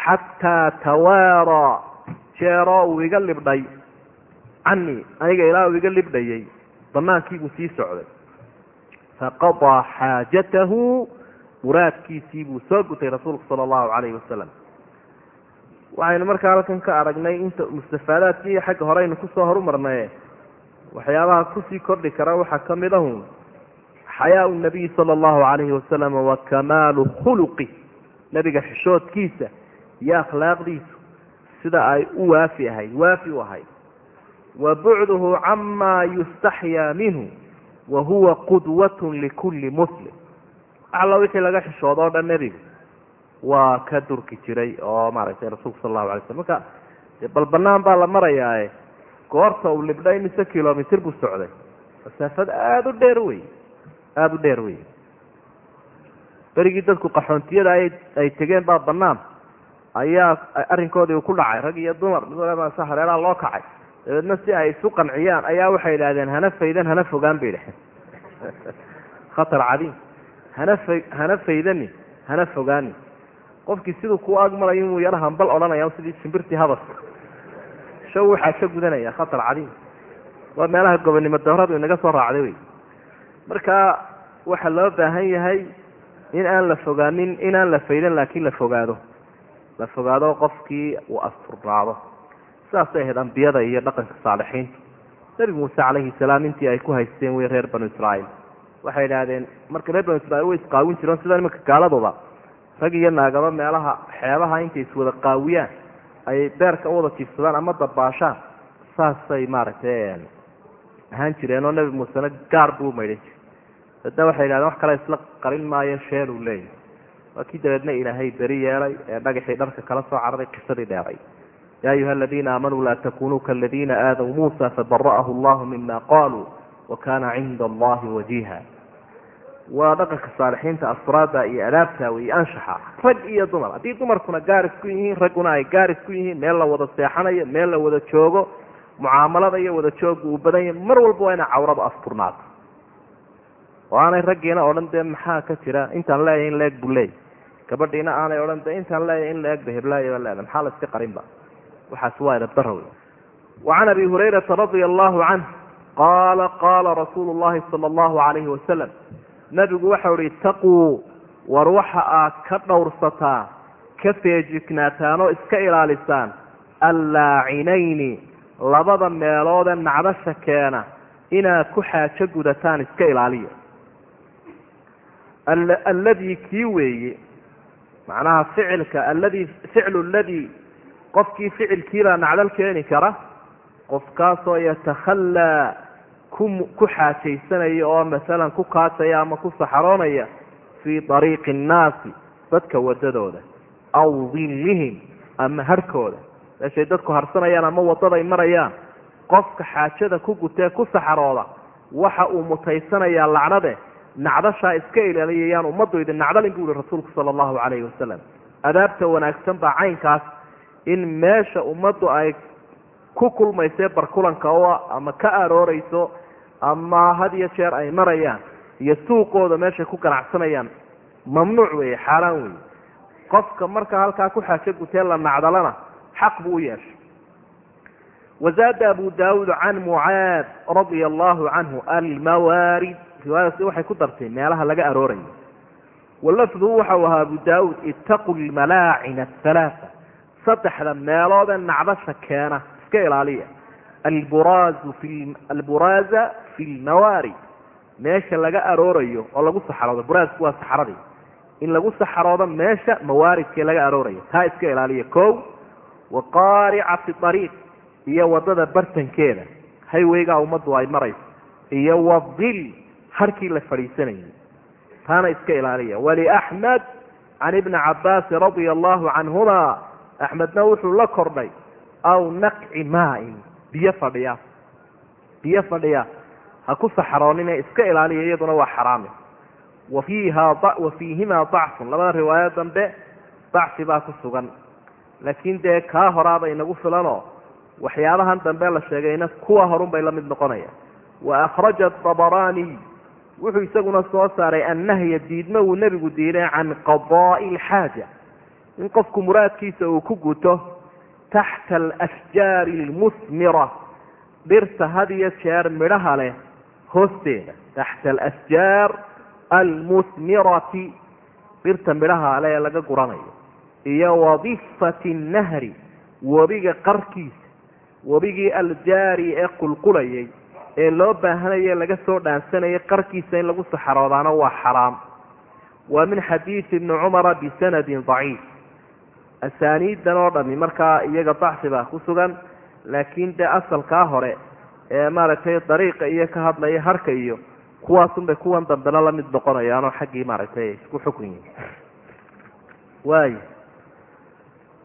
Xataa tawaaraa jeeroo uu iga libdhay. Canii aniga ilaa uu iga libdhayay. Banaankiibuu sii socday. Faqadaa xaajatahu muraadkiisii buu soo gutay rasuulku sala allahu calayhi wasalam waxaynu markaa halkan ka aragnay inta mustafaadaadkii xagga hore aynu ku soo horumarnaye waxyaabaha ku sii kordhi kara waxaa ka mid ahu xayaau nabiyi sala allahu calayhi wasalam wa kamaalu khuluqi nebiga xishoodkiisa iyo akhlaaqdiisu sida ay u waafi ahayd waafi u ahayd wa bucduhu camaa yustaxyaa minhu wa huwa qudwatun likulli muslim alla wixii laga xishoodo o dhan nebigu waa ka durki jiray oo maaragtay rasuulku sala allahu alay slam marka bal banaan baa la marayaae goorta uu libdhay mise kilomitr buu socday masaafad aada u dheer wey aada u dheer wey berigii dadku qaxoontiyada ay tegeen baa banaan ayaa arrinkoodii uu ku dhacay rag iyo dumar mid hareeraha loo kacay. Dabeedna si ay isu qanciyaan ayaa waxay idhahdeen hana faydan hana fogaan bay dhaheen [laughs] khatar cadiim hana fa hana faydani hana fogaani. Qofkii siduu ku agmarayo inuu yaro hambal odhanaya sidii shimbirtii habaska shaw waxaa ka gudanaya khatar cadiim waa meelaha gobonnimo dooradu inaga soo raacday wey marka waxaa loo baahan yahay in aan la fogaanin inaan la faydan laakiin la fogaado. La fogaado qofkii uu asturnaado sidaasay ahayd ambiyada iyo dhaqanka saalixiinta nebi muuse calayhi salaam intii ay ku haysteen wey reer banu israa'iil. Waxay idhaahdeen marka reer banu israiil way isqaawin jireen sida nimanka gaaladuba rag iyo naagaba meelaha xeebaha intay iswada qaawiyaan ay beerka u wada jiifsadaan ama dabaashaan saasay maaragtay ahaan jireen oo nebi muusena gaar buu maydhan jiray dadna waxay yidhahdeen wax kale isla qarin maayo sheeluu leeyahy waa kii dabeedna ilaahay beri yeelay ee dhagaxii dharka kala soo cararay qisadii dheeray. Ya ayuha aladiina aamanuu laa takunuu kaladiina aadaw muusa fabara'ahu allahu mima qaluu wa kana cinda allahi wajiha waa dhaqanka saalixiinta asraada iyo adaabta wey anshaxa rag iyo dumar. Haddii dumarkuna gaar isku yihiin ragguna ay gaar isku yihiin meel la wada seexanayo meel la wada joogo mucaamalada iyo wada joogu uu badan yahay mar walba waa inay cawrada asturnaato oo aanay raggiina odhan dee maxaa ka jira? Intaan leeyahay in leeg buu leey gabadhiina aanay odhan de intaan leeyahay in leeg ba heblaayo baa leeda maxaa la iska qarinba? Waxaas waa idabdara wey wacan abi hurayrata radia allahu canh qaala qaala rasuulu llahi sala allahu calayhi wasalam nabigu waxau ihi itaquu war waxa aad ka dhowrsataa ka feejignaataan oo iska ilaalisaan allaacinayni labada meeloodee nacdasha keena inaad ku xaajo gudataan iska ilaaliya alladii kii weeye macnaha ficilka alladii ficlu ladii qofkii ficilkiibaa nacdal keeni kara qofkaasoo yatakhallaa ku xaajaysanaya oo masalan ku kaasaya ama ku saxaroonaya fii dariiqi innaasi dadka wadadooda aw dillihim ama harhkooda meeshay dadku harsanayaan ama wadaday marayaan qofka xaajada ku gutee ku saxarooda waxa uu mutaysanayaa lacnade nacdashaa iska ilaaliyayaan ummaddu nacdalin buu yihi rasuulku sala allahu calayhi wasalam adaabta wanaagsan baa caynkaas in meesha ummaddu ay ku kulmaysee barkulanka oo ama ka arooreyso ama had iyo jeer ay marayaan iyo suuqooda meeshay ku ganacsanayaan mamnuuc weeye xaaraan weeye. Qofka marka halkaa ku xaajo gutee la nacdalana xaq buu u yeeshay. Wazaada abu daawuud can mucaad radia allahu canhu almawaarid riwaayadaasi waxay ku dartay meelaha laga aroorayo walafduhu waxau ahaa abu daawuud itaquu lmalaacina athalaatha saddexda meeloodee nacdasha keena iska ilaaliya. Alburaaza fi lmawaarid meesha laga aroorayo oo lagu saxaroodo buraasku waa saxaradii. In lagu saxaroodo meesha mawaaridkee laga aroorayo taa iska ilaaliya. Ko wa qaaricati ariiq iyo waddada bartankeeda hayweygaa ummaddu ay marayso iyo wadil harkii la fadhiisanayay. Taana iska ilaaliya. Waliaxmed can ibni cabaasin radia allahu canhuma axmedna wuxuu la kordhay aw naqci maain. Biyo fadhiya. Biyo fadhiya. Ha ku saxroonine iska ilaaliya iyaduna waa xaraami wa wa fiihimaa dacfun. Labada riwaayo dambe dacfi baa ku sugan. Laakiin dee kaa horaaba inagu filanoo waxyaabahan dambe la sheegayna kuwa horun bay la mid noqonaya. Wa akhraja abaraaniy wuxuu isaguna soo saaray annahya diidma uu nebigu diiday can qadaa'i alxaaja. In qofku muraadkiisa uu ku guto taxta alashjaari almusmira dhirta had iyo jeer midhaha leh hoosteeda. Taxta alasjaar almusmirati dhirta midhaha leh ee laga guranayo. Iyo wadifati nahri webiga qarkiisa webigii aljaari ee qulqulayay ee loo baahanaye laga soo dhaansanayay qarkiisa in lagu saxaroodaana waa xaraam. Waa min xadiidi ibni cumara bisanadin daciif. Asaaniidan oo dhami markaa iyaga dacfi baa ku sugan laakiin dee asalkaa hore ee maaragtay dariiqa iyo ka hadlaya harka iyo kuwaasunbay kuwan dambena la mid noqonayaanoo xaggii maaragtay isku xukun yihiin waaya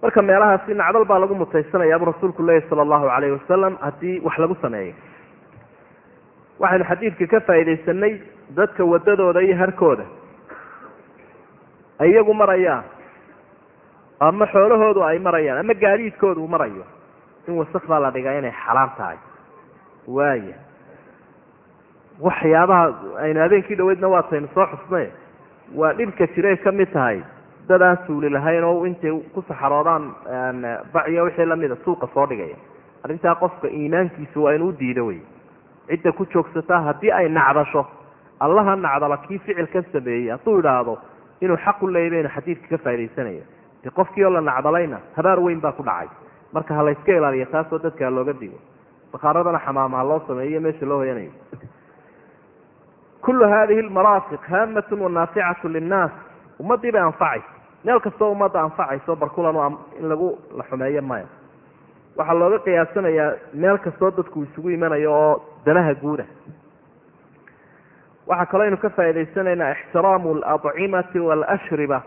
marka meelahaasi nacdal baa lagu mutaysanaya buu rasuulku leeyahy sala allahu calayhi wasalam haddii wax lagu sameeyo waxaynu xadiidka ka faaidaysanay dadka waddadooda iyo harkooda. Ay iyagu marayaan ama xoolahoodu ay marayaan ama gaadiidkoodu marayo in wasak baa la dhigaa inay xalaam tahay. Waaya waxyaabaha aynu habeenkii dhaweydna waataynu soo xusnay waa dhibka jiray ka mid tahay dad aan suuli lahayn oo intay ku saxaroodaan bacyo wixii lamida suuqa soo dhigaya. Arrintaa qofka iimaankiisu waa inuu diido wey cidda ku joogsataa haddii ay nacdasho. Allaha nacdala kii ficilkan sameeyey hadduu idhaahdo inuu xaq u leeyay xadiidka ka faa'idaysanaya de qofkii oo la nacdalayna habaar weyn baa ku dhacay. Marka ha layska ilaaliya taasoo dadkaa looga digo bakaaradana xamaamaha loo sameeyo meesha loo hoyanayo. Kullu hadihi almaraafiq haamatun wanaaficatu linnaas. Ummaddii bay anfacaysa meel kastoo ummadda anfacayso barkulan in lagu la xumeeyo maya waxaa looga qiyaasanayaa meel kastoo dadku isugu imanayo oo danaha guuda. Waxaa kaloo aynu ka faa'idaysanaynaa ixtiraamu alacimati waalashriba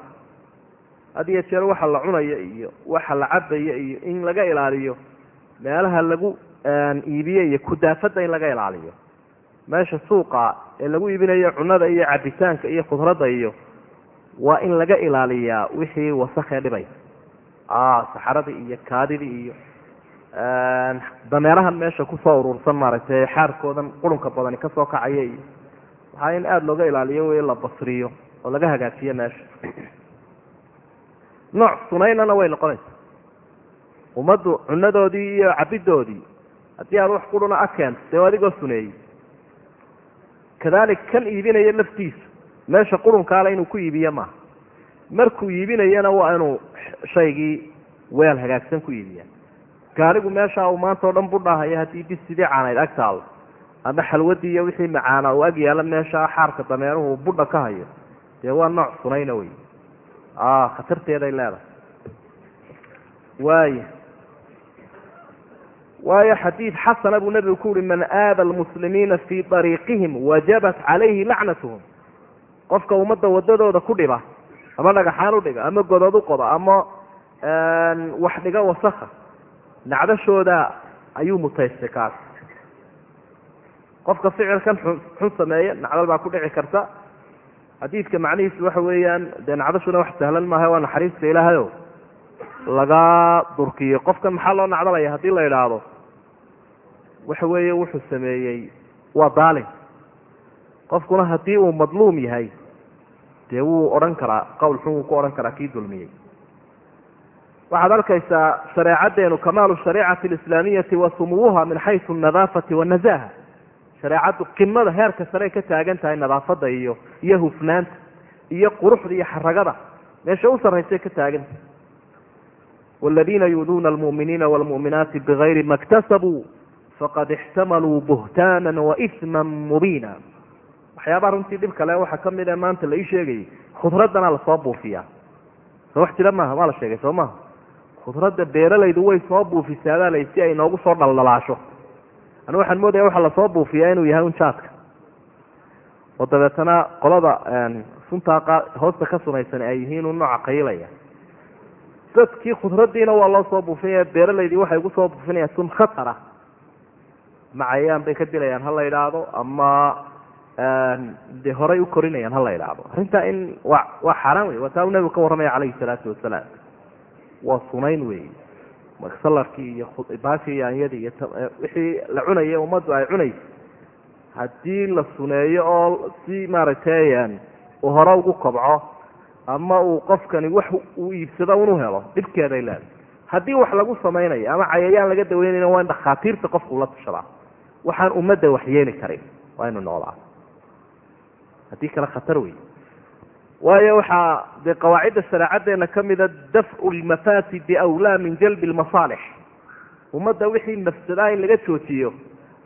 had iyo jeer waxa la cunayo iyo waxa la cabayo iyo in laga ilaaliyo meelaha lagu iibiyo iyo kudaafadda in laga ilaaliyo. Meesha suuqa ee lagu iibinayo cunada iyo cabitaanka iyo khudradda iyo waa in laga ilaaliyaa wixii wasakee dhibay. Saxaradii iyo kaadidii iyo dameerahan meesha ku soo urursan maaragtay xaarkoodan qurunka badani ka soo kacaya iyo waxaa in aada looga ilaaliyo wey la basriyo oo laga hagaajiyo meesha. Nooc sunaynana way noqonaysaa ummaddu cunadoodii iyo cabidoodii haddii aad wax quruna a keento dee adigoo suneeyey. Kadalik kan iibinaya laftiisu meesha qurunkaale inuu ku iibiyo maaha. Markuu iibinayana waa inuu shaygii weel hagaagsan ku iibiya gaarigu meesha uu maanta o dhan budhaahaya haddii bisidii caanayd ag taalo ama xalwadii iyo wixii macaana uu ag yaalo meesha xaarka dameeruhu budha ka hayo dee waa nooc sunayna wey khatarteeday leedahay. Waaya waayo xadiid xasana buu nebigu ku uhi man aada almuslimiina fii ariiqihim wajabat calayhi lacnatuhum. Qofka ummadda wadadooda ku dhiba ama dhagaxaan u dhiga ama godod u qoda ama wax dhiga wasaka nacdashooda ayuu mutaystay kaas. Qofka ficilkan xun sameeya nacdal baa ku dhici karta. Xadiidka macnihiisu waxa weeyaan dee nacdashuna wax sahlan maaha waa naxariista ilaahayo laga durkiyo. Qofkan maxaa loo nacdalaya haddii la idhaahdo waxa weeye wuxuu sameeyey waa daalim qofkuna haddii uu madluum yahay dee wuu odhan karaa qowl xun wuu ku odhan karaa kii dulmiyey waxaad arkaysaa shareecaddeenu kamaalu shariicati alislaamiyati wa sumuwuha min xaysu alnadaafati wanazaha shareecaddu qimada heerka sare ka taagan tahay nadaafadda iyo iyo hufnaanta iyo quruxda iyo xaragada. Meesha u sarraysay ka taaganta waladiina yuuduuna almu'miniina waalmu'minaati bigayri ma ktasabuu faqad ixtamaluu buhtaanan waisman mubiina. Waxyaabaha runtii dhib kale waxaa ka mid e maanta la ii sheegayay khudradana la soo buufiyaa. Wax jira maaha waa la sheegay soo maha khudradda beeralaydu way soo buufisaabaa lay si ay noogu soo dhaldhalaasho anu waxaan moodaya waxaa la soo buufiyaa inuu yahay un jaadka. Oo dabeetana qolada suntaa hoosta ka sumaysan ay yihiin un nooca qaylaya. Dadkii khudraddiina waa loo soo buufinaya beeralaydii waxay ugu soo buufinayaan sun khatara. Macayaan bay ka dilayaan ha la idhaahdo ama dee horay u korinayaan ha la idhaahdo arrintaa in wa waa xaaraan wey waa taa uu nebigu ka warramaya calayhi salaatu wasalaam waa sunayn wey salarkii iyo baashii yaanyadii iyo wixii la cunaya ummaddu ay cunayso haddii la suneeyo oo si maaragtay uu hore ugu kobco ama uu qofkani wax uu iibsado unu helo dhibkeeday leedahay. Haddii wax lagu samaynayo ama cayayaan laga daweynayna waa in dhakhaatiirta qofku la tashadaa waxaan ummadda wax yeeli karin waa inu noolaa. Haddii kale khatar wey waayo waxaa dee qawaacidda shareecaddeena ka mida dafcu lmafasidi awlaa min jalbi lmasaalix ummadda wixii mafsadaa in laga joojiyo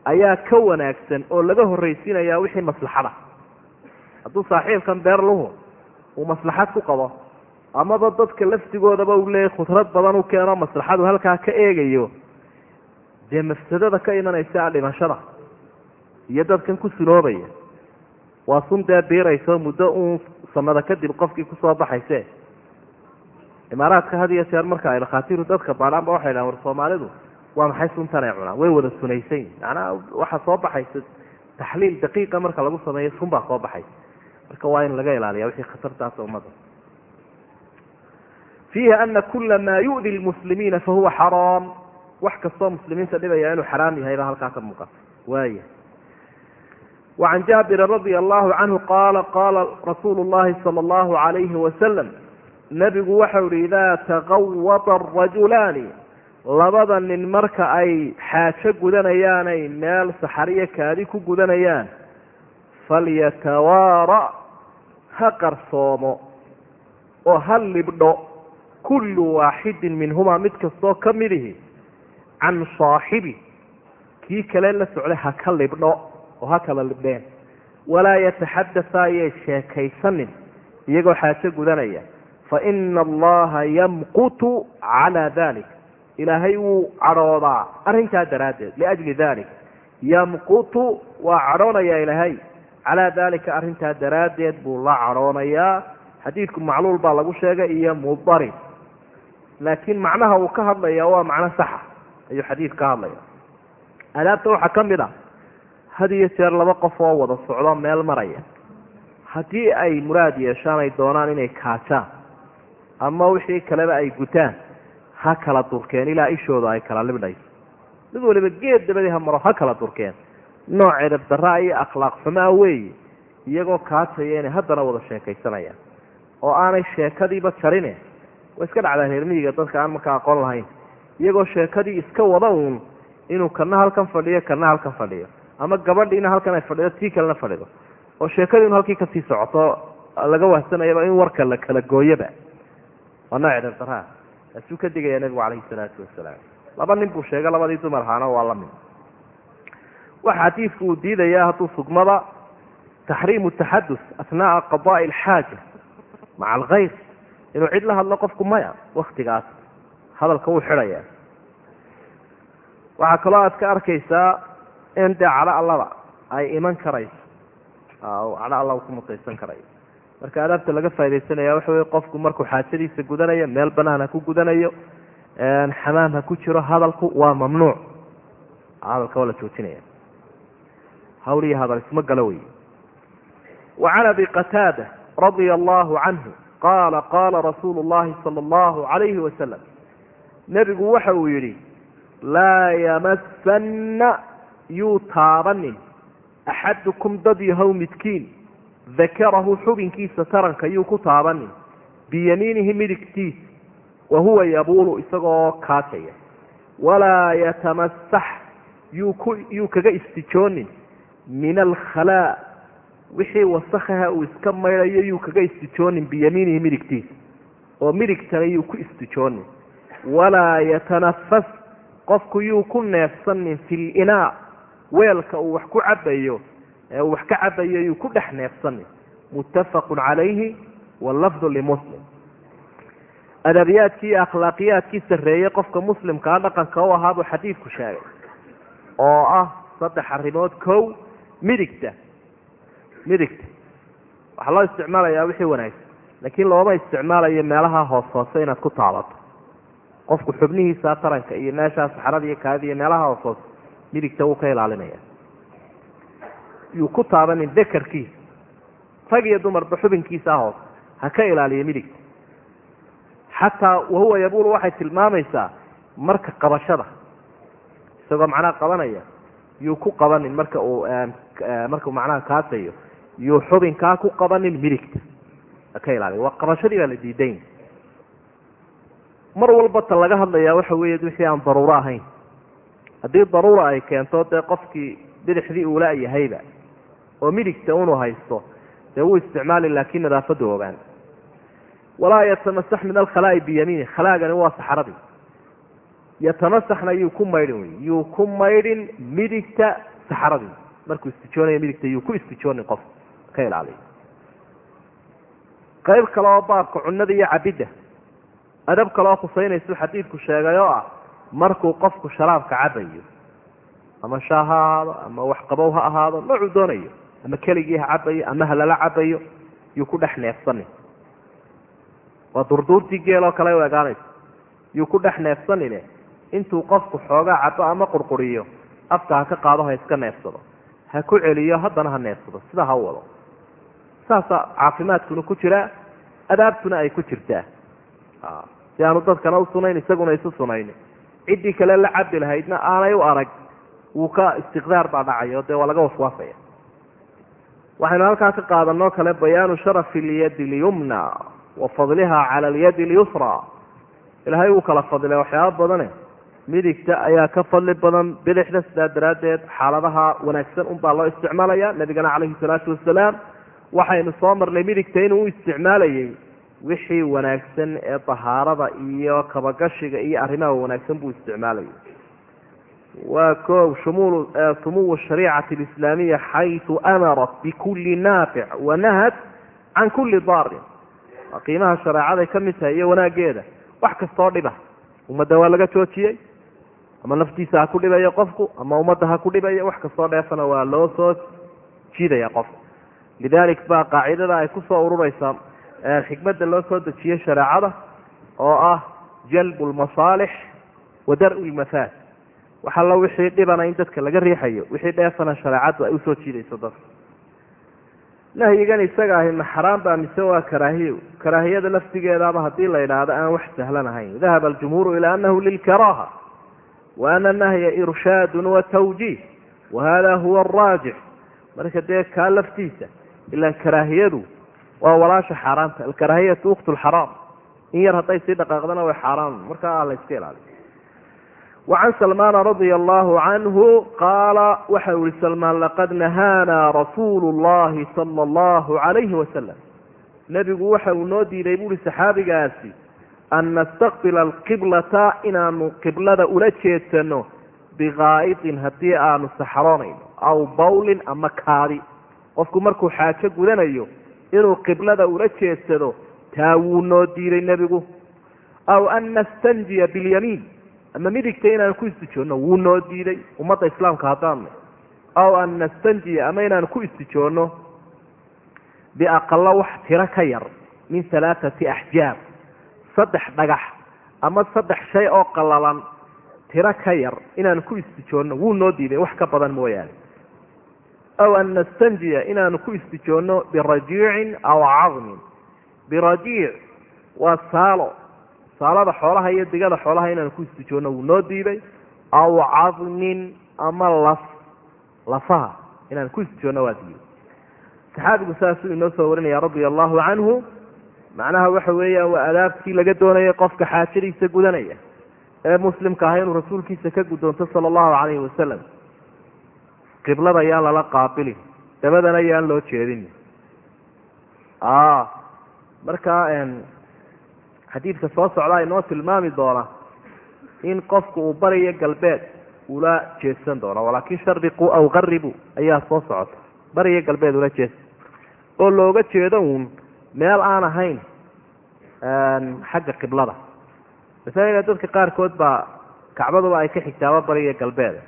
ayaa ka wanaagsan oo laga horraysiinaya wixii maslaxada. Hadduu saaxiibkan beerluhu uu maslaxad ku qabo amaba dadka laftigoodaba uu leeyahy khudrad badan u keeno maslaxadu halkaa ka eegayo dee mafsadada ka imanaysa dhimashada iyo dadkan ku sunoobaya waa sun dee biirayso muddo uun sanada kadib qofkii ku soo baxayse imaaraadka had iyo jeer marka ay dhakhaatiiru dadka baadhaanba waxay dhahan war soomaalidu waa maxay suntan ay cunaan way wada sunaysayn. Macnaha waxaa soo baxaysa taxliil daqiiqa marka lagu sameeyo sun baa soo baxaysa marka waa in laga ilaaliya wixii khatartaasa ummadda. Fiihi ana kula maa yu'di lmuslimiina fahuwa xaraam. Wax kastoo muslimiinta dhibaya inuu xaraam yahay baa halkaa ka muuqata. Waaya وعن جابر رضي الله عنه قال قال رsuuل اللhi صلى الله عليه وسلم نبgu waxau hi إذا تغوط الرaجuلaaن labada nin marka ay xaajo gudanayaan ay meel saxariyo kaadi ku gudanayaan falyatawaarى ha qarsoomo oo ha libdho kul waaxidi minهuma mid kastoo ka midihi can صaaxibi kii kale la socday ha ka libdho oo ha kala libdheen walaa yataxadasa ayay sheekaysanin iyagoo xaajo gudanaya faina allaha yamqutu calaa dalik ilaahay wuu cadhoodaa arrinkaa daraaddeed liajli dalik yamqutu waa cadhoonayaa ilaahay. Calaa dalika arrintaa daraaddeed buu la cadhoonayaa. Xadiidku macluul baa lagu sheegay iyo mudarib. Laakiin macnaha uu ka hadlaya waa macno saxa ayuu xadiid ka hadlaya adaabta waxaa ka mid a had iyo jeer laba qof oo wada socdo meel maraya haddii ay muraad yeeshaan ay doonaan inay kaajaan ama wixii kaleba ay gutaan ha kala durkeen ilaa ishooda ay kala libdhayso mid waliba geed dabadii ha maro ha kala durkeen. Nooc edab daraa iyo akhlaaq xumaa weeye iyagoo kaajaya inay haddana wada sheekaysanayaan oo aanay sheekadiiba jarine way iska dhacdaa reermiyiga dadka aan markaa aqoon lahayn. Iyagoo sheekadii iska wada uun inuu kana halkan fadhiyo kana halkan fadhiyo ama gabadhiina halkan ay fadhido tii kalena fadhido. oo sheekadii inu halkii ka sii socoto laga wahsanayaba in warka la kala gooyoba waa nooc taasuu ka digaya nebigu calayhi salaatu wasalaam. Laba nin buu sheegay labadii dumar ahaana waa la mid. Waxa xadiidku uu diidayaa hadduu sugmada taxriimu taxadus atnaaa qadaai alxaaja maca alkhayr inuu cid la hadlo qofku maya waktigaas hadalka wuu xidhaya waxaa kaloo aad ka arkaysaa in dee cadho allaba ay iman karayso cadho alla ku mutaysan karayo marka adaabta laga faa'idaysanaya waxa wey qofku markuu xaajadiisa gudanayo meel banaan ha ku gudanayo xamaam ha ku jiro hadalku waa mamnuuc. Hadalka waa la joojinaya. Hawl hadal isma galo wey wacan abi qataada radia allahu canhu qaala qaala rasuulu llahi sala allahu alayhi wasalam nebigu waxa uu yidhi laa yamasanna yuu taabanin axadukum dad yahow midkiin. Dakarahu xubinkiisa taranka yuu ku taabanin biyamiinihi midigtiisa wa huwa yabuulu isagoo kaajaya walaa yatamasax yuu kaga istijoonin min alkhalaa wixii wasakhaha uu iska maydhayo yuu kaga istijoonin biyamiinihi midigtiisa oo midigtana yuu ku istijoonin walaa yatanafas qofku yuu ku neefsanin fi linaa weelka uu wax ku cabayo uu wax ka cabayo yuu ku dhex neefsanin muttafaqun calayhi wallafdu limuslim adabiyaadkii akhlaaqiyaadkii sarreeyey qofka muslimkaa dhaqanka u ahaa buu xadiidku sheegay oo ah saddex arrimood kow midigta midigta. Waxaa loo isticmaalayaa wixii wanaagsan laakiin looma isticmaalayo meelaha hoos hoose inaad ku taabato qofku xubnihiisa taranka iyo meeshaa saxrada iyo kaadida iyo meelaha hoos hoose midigta wuu ka ilaalinaya. Yuu ku taabanin dekarkiisa rag iyo dumarba xubinkiisa hoos ha ka ilaaliyo midigta xataa wahuwa yabuulu waxay tilmaamaysaa marka qabashada. Isagoo macnaha qabanaya yuu ku qabanin marka uu markuu macnaha kaasayo yuu xubinkaa ku qabanin midigta. Ha ka ilaaliyo waa qabashadii baa la diidayn. Mar walba ta laga hadlayaa waxa weeye wixii aan daruuro ahayn haddii daruura ay keento dee qofkii bidixdii uu la-yahayba oo midigta unu haysto dee wuu isticmaali laakiin nadaafadu ogaan. Walaa yatamasax min alkhalaa'i biyamiini khalaagani waa saxradii yatamasaxna yuu ku maydhin wey yuu ku maydhin midigta saxradii markuu istijoonaya midigta yuu ku istijoonin qof ka ilaaliya qayb kale oo baabka cunada iyo cabidda adab kaleoo khusaynaysu xadiidku sheegay oo ah markuu qofku sharaabka cabayo ama shaa ha ahaado ama waxqabow ha ahaado noocuu doonayo. Ama keligii ha cabayo ama halala cabayo yuu ku dhex neefsanin waa durduurtii geeloo kale u egaanaysa yuu ku dhex neefsanine intuu qofku xoogaa cabo ama qurquriyo afka ha ka qaado ha iska neefsado. Ha ku celiyo haddana ha neefsado. Sidaa ha wado. Saasaa caafimaadkuna ku jiraa adaabtuna ay ku jirtaa. Si aanu dadkana u sunayn isaguna isu sunayn ciddii kale la cabi lahaydna aanay u arag wuu ka istiqdaar baa dhacayo dee waa laga waswaafaya waxaynu halkaa ka qaadanoo kale bayaanu sharafi lyadi lyumna wa fadliha cala alyadi lyusra. Ilaahay wuu kala fadilay waxyaaba badane midigta ayaa ka fadli badan bidixda sidaa daraaddeed xaaladaha wanaagsan unbaa loo isticmaalaya nabigana calayhi salaatu wasalaam waxaynu soo marnay midigta inuu u isticmaalayay wixii wanaagsan ee dahaarada iyo kabagashiga iyo arrimaha wanaagsan buu isticmaalayay waa koow shumuul sumuw shariicati alislaamiya xaytu amarat bikulli naafic wanahat can kulli daarin waa qiimaha shareecaday ka mid tahay iyo wanaaggeeda. Wax kastoo dhiba. Ummadda waa laga joojiyey. Ama naftiisa ha ku dhibayo qofku ama ummadda ha ku dhibayo wax kastoo dheefana waa loo soo jiidaya qofku lidalik baa qaacidada ay ku soo urureysaa xikmadda loo soo dejiyey shareecada oo ah jalbu lmasaalix wa dar-u lmafaad wax allo wixii dhibana in dadka laga riixayo wixii dheefana shareecaddu ay u soo jiidayso dadka nahyigan isaga ahi ma xaraam baa mise waa karaahiyo karaahiyada laftigeedaaba haddii la yidhaahdo aan wax sahlan ahayn. Dahaba aljumhuuru ilaa anahu lilkaraaha. Wa ana nahya irshaadun wa tawjiih. Wa hada huwa araajix marka dee kaa laftiisa ilaa karaahiyadu waa walaasha xaaraanta alkaraahiyatu ukt lxaraam in yar hadday sii dhaqaaqdana way xaaraan markaa la iska ilaaliyo wacan salmaana radia allahu canhu qaala waxa u yihi salmaan laqad nahaana rasuulu llahi sala allahu calayhi wasalam nebigu waxa uu noo diiday buuhi saxaabigaasi an nastaqbila alqiblata inaanu qiblada ula jeedsano bikaa'idin haddii aanu saxroonayno aw bawlin ama kaadi. Qofku markuu xaajo gudanayo inuu qiblada ula jeedsado taa wuu noo diiday nebigu. Aw an nastanjiya bilyamiin. Ama midigta inaan ku istijoonno wuu noo diiday. Ummadda islaamka haddaanu aw an nastanjiya ama inaan ku istijoonno biaqalo wax tiro ka yar min halaathati axjaab saddex dhagax ama saddex shay oo qallalan tiro ka yar inaan ku istijoonno wuu noo diiday. Wax ka badan mooyaane aw an nastanjiya inaanu ku istijoonno birajiicin aw cadmin birajiic waa saalo saalada xoolaha iyo digada xoolaha inaanu ku istijoonno wuu noo diiday aw cadmin ama laf lafaha inaan ku istijoonno waa diiday saxaabigu saasuu inoo soo warinaya radia allahu canhu macnaha waxa weeyaan waa adaabkii laga doonayay qofka xaajadiisa gudanaya ee muslimka ah inuu rasuulkiisa ka guddoonto sala allahu calayhi wasalam qiblada yaan lala qaabilin dabadana yaan loo jeedin. Markaa xadiidka soo socdaa inoo tilmaami doona in qofku uu bariyo galbeed ula jeedsan doono walaakin shariquu aw qaribuu ayaa soo socota. Bariyo galbeed ula jeedsan oo looga jeedo uun meel aan ahayn xagga qiblada. Masalan dadka qaarkood baa kacbaduba ay ka xigtaaba bariga galbeeda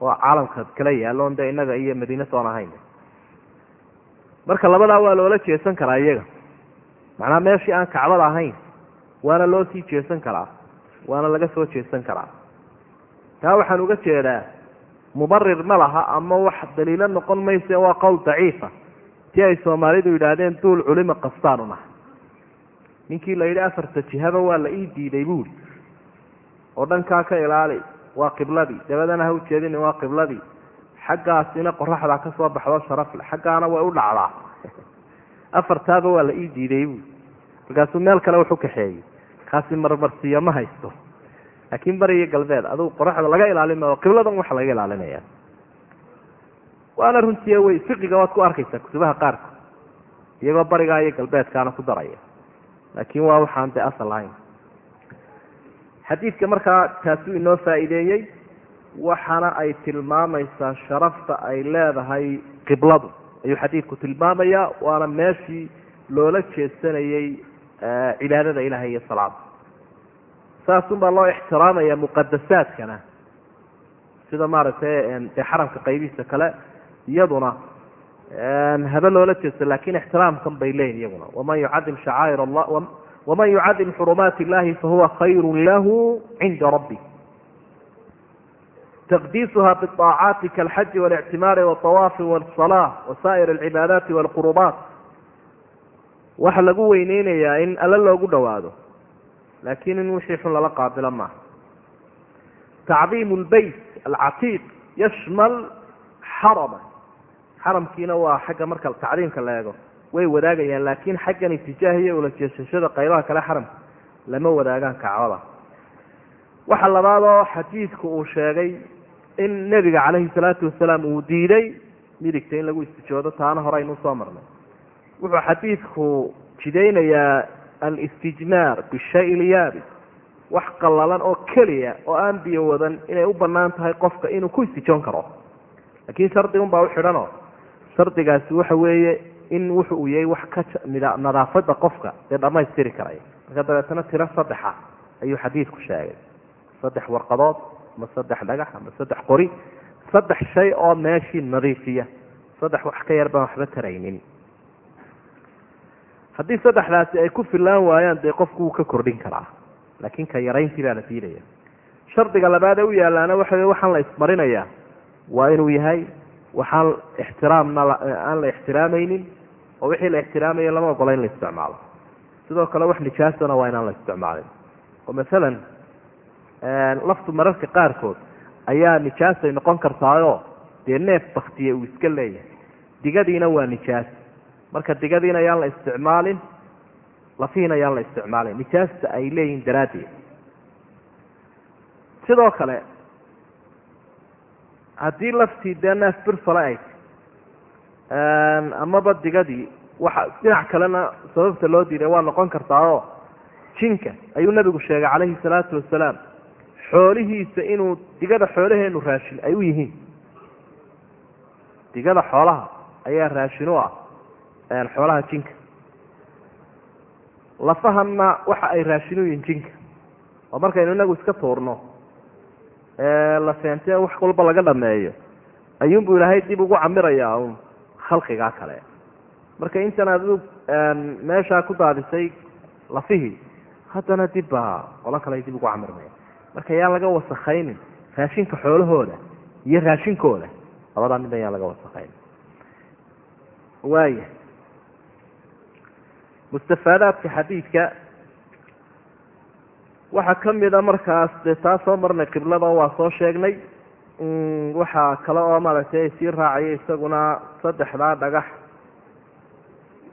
oo caalamka kala yaalloon dee innaga iyo madiine soon ahayn. Marka labadaa waa loola jeesan karaa iyaga. Macnaha meeshii aan kacbada ahayn waana loo sii jeesan karaa waana laga soo jeesan karaa. Taa waxaan uga jeedaa mubarir ma laha ama wax daliilo noqon mayse waa qowl daciifa. Si ay soomaalidu yidhaahdeen duul culima qastaanu nahay. Ninkii la yidhi afarta jihaba waa la ii diiday buuri oo dhankaa ka ilaali waa qibladii dabadana ha ujeedin waa qibladii xaggaasina qoraxdaa ka soo baxdo sharafle xaggaana way u dhacdaa. [laughs] Afartaaba waa la ii diiday buuri markaasuu meel kale wuxu kaxeeyey. Kaasi marmarsiiyo ma haysto. Laakiin bariyo galbeed adugu qoraxda laga ilaalinao qibladan waxa laga ilaalinaya. Waana runtii wey fiqiga waad ku arkaysaa kutubaha qaarkood. Iyagoo barigaa iyo galbeedkaana ku daraya. Laakiin waa waxaan dee asal lahayn xadiidka markaa taasuu inoo faa'iideeyey waxaana ay tilmaamaysaa sharafta ay leedahay qibladu. Ayuu xadiidku tilmaamayaa waana meeshii loola jeesanayey cibaadada ilahay iyo salaada saasunbaa loo ixtiraamaya muqadasaadkana sida maaragtay dee xaramka qaybihiisa kale iyaduna habe loola jeesto laakiin ixtiraamkan bay leeyihiin iyaguna. Waman yucadim shacaa'ir allah ومن yucadim حرمات الله فهو خير له عند rabbi تقديسها biaacaati كالحج والاعتمار waawaafi والصلاة wasaa'ir العبادات walqurubaat waxa lagu weyneynayaa in alle loogu dhowaado laakiin in wixii xun lala qaabilo maaha. Tacdiimu lbeyt alcatiiq yashmal xarama xaramkiina waa xagga marka tacdiimka la eego way wadaagayaan laakiin xaggan itijaahiyo ula jeesashada qaybaha kale xaramka lama wadaagaan kacbada waxa labaadoo xadiidku uu sheegay in nebiga calayhi salaatu wasalaam uu diiday midigta in lagu istijoodo taana hore aynu u soo marnay. Wuxuu xadiidku jidaynayaa alistijmaar bishay lyaabis wax qallalan oo keliya oo aan biyo wadan inay u bannaan tahay qofka inuu ku istijoon karo. Laakiin shardigun baa u xidhanoo. Shardigaasi waxa weeye in wuxu uu yahay wax ka nadaafada qofka dee dhammaystiri karaya marka dabeetana tiro saddexa ayuu xadiidku sheegay. Saddex warqadood ama saddex dhagax ama saddex qori saddex shay oo meeshii nadiifiya. Saddex wax ka yar baan waxba taraynin. Haddii saddexdaasi ay ku filaan waayaan dee qofku wuu ka kordhin karaa. Laakiin ka yarayntii baa la diidaya shardiga labaadee u yaalaana waxa wey waxaan la ismarinayaa. Waa inuu yahay waxaan ixtiraamna aan la ixtiraamaynin oo wixii la ixtiraamaya lama ogola in la isticmaalo. Sidoo kale wax nijaasana waa inaan la isticmaalin. Oo masalan laftu mararka qaarkood ayaa nijaasay noqon kartaayoo dee neef baktiye uu iska leeyahay. Digadiina waa nijaas marka digadiina ayaan la isticmaalin lafihiina ayaan la isticmaalin. Nijaasta ay leeyihiin daraaddeed. Sidoo kale haddii laftii dee neef birsale ay amaba digadii waxa dhinac kalena sababta loo diiday waa noqon kartaa oo jinka ayuu nabigu sheegay calayhi salaatu wasalaam xoolihiisa inuu digada xoolaheenu raashin ay u yihiin. Digada xoolaha ayaa raashin u ah xoolaha jinka. Lafahanna waxa ay raashin u yihiin jinka. Oo markaynu inagu iska tuurno la feentee wax walba laga dhameeyo ayuunbuu ilaahay dib ugu camirayaa un khalqigaa kale. Marka intan adigu meeshaa ku daadisay lafihii haddana dib baa qolo kale dib ugu camirmaya marka yaan laga wasakaynin raashinka xoolahooda iyo raashinkooda labadaa mid ayaan laga wasakaynin waaya mustafaadaadka xadiidka waxaa kamida markaas dee taa soo marnay qiblada waa soo sheegnay waxaa kale oo maaragtay sii raacaya isaguna saddexdaa dhagax.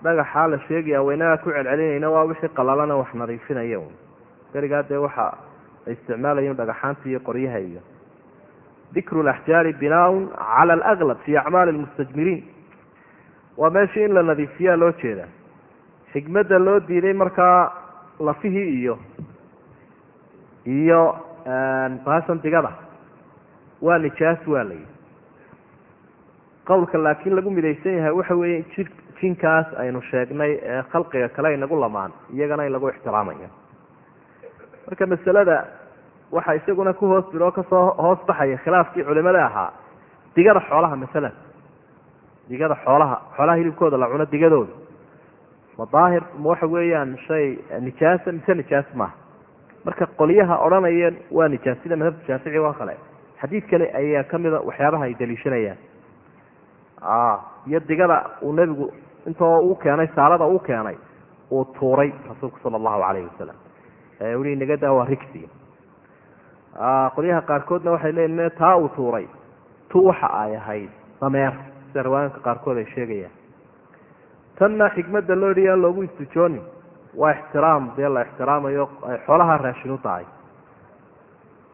Dhagaxaa la sheegaya waynagaa ku celcelinayna waa wixii qalalana wax nadiifinaya berigaa dee waxa la isticmaalayo dhagaxaanta iyo qoryaha iyo. Dikru laxjaari binaaun cala alaglab fi acmaali lmustajmiriin waa meeshii in la nadiifiyaa loo jeedaa xikmadda loo diiday markaa lafihii iyo iyo baasan digada waa nijaas waa layihi qowlka laakiin lagu midaysan yahay waxa weeye jir jinkaas aynu sheegnay ee khalqiga kale inagu lamaan iyagana in lagu ixtiraamayo. Marka masalada waxaa isaguna ku hoos jiro oo ka soo hoos baxaya khilaafkii culimada ahaa digada xoolaha masalan. Digada xoolaha xoolaha hilibkooda la cuno digadooda ma daahir ma waxa weeyaan shay nijaasa mise nijaas maaha marka qolyaha odhanayeen waa nijaas sida madhabta shaafici oo kale xadiid ayaa kamida waxyaabaha ay daliishanayaan. Iyo digada uu nebigu intoo uu keenay saalada uu keenay uu tuuray rasuulku sala allahu calayhi wasalam uli nagadaa waa rigsi qolyaha qaarkoodna waxay leeyihiin taa uu tuuray? Tu waxa ay ahayd. Dameer sida riwaayanka qaarkood ay sheegayaan. Tanna xikmadda loo dhihi aan loogu istijoonin. Waa ixtiraam dee la ixtiraamayo ay xoolaha raashin u tahay.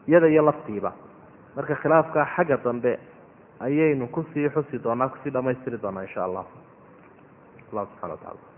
Iyada iyo laftiiba marka khilaafka xagga dambe ayaynu ku sii xusi doonaa ku sii dhamaystiri doonaa insha allah. Allah subxana wa tacala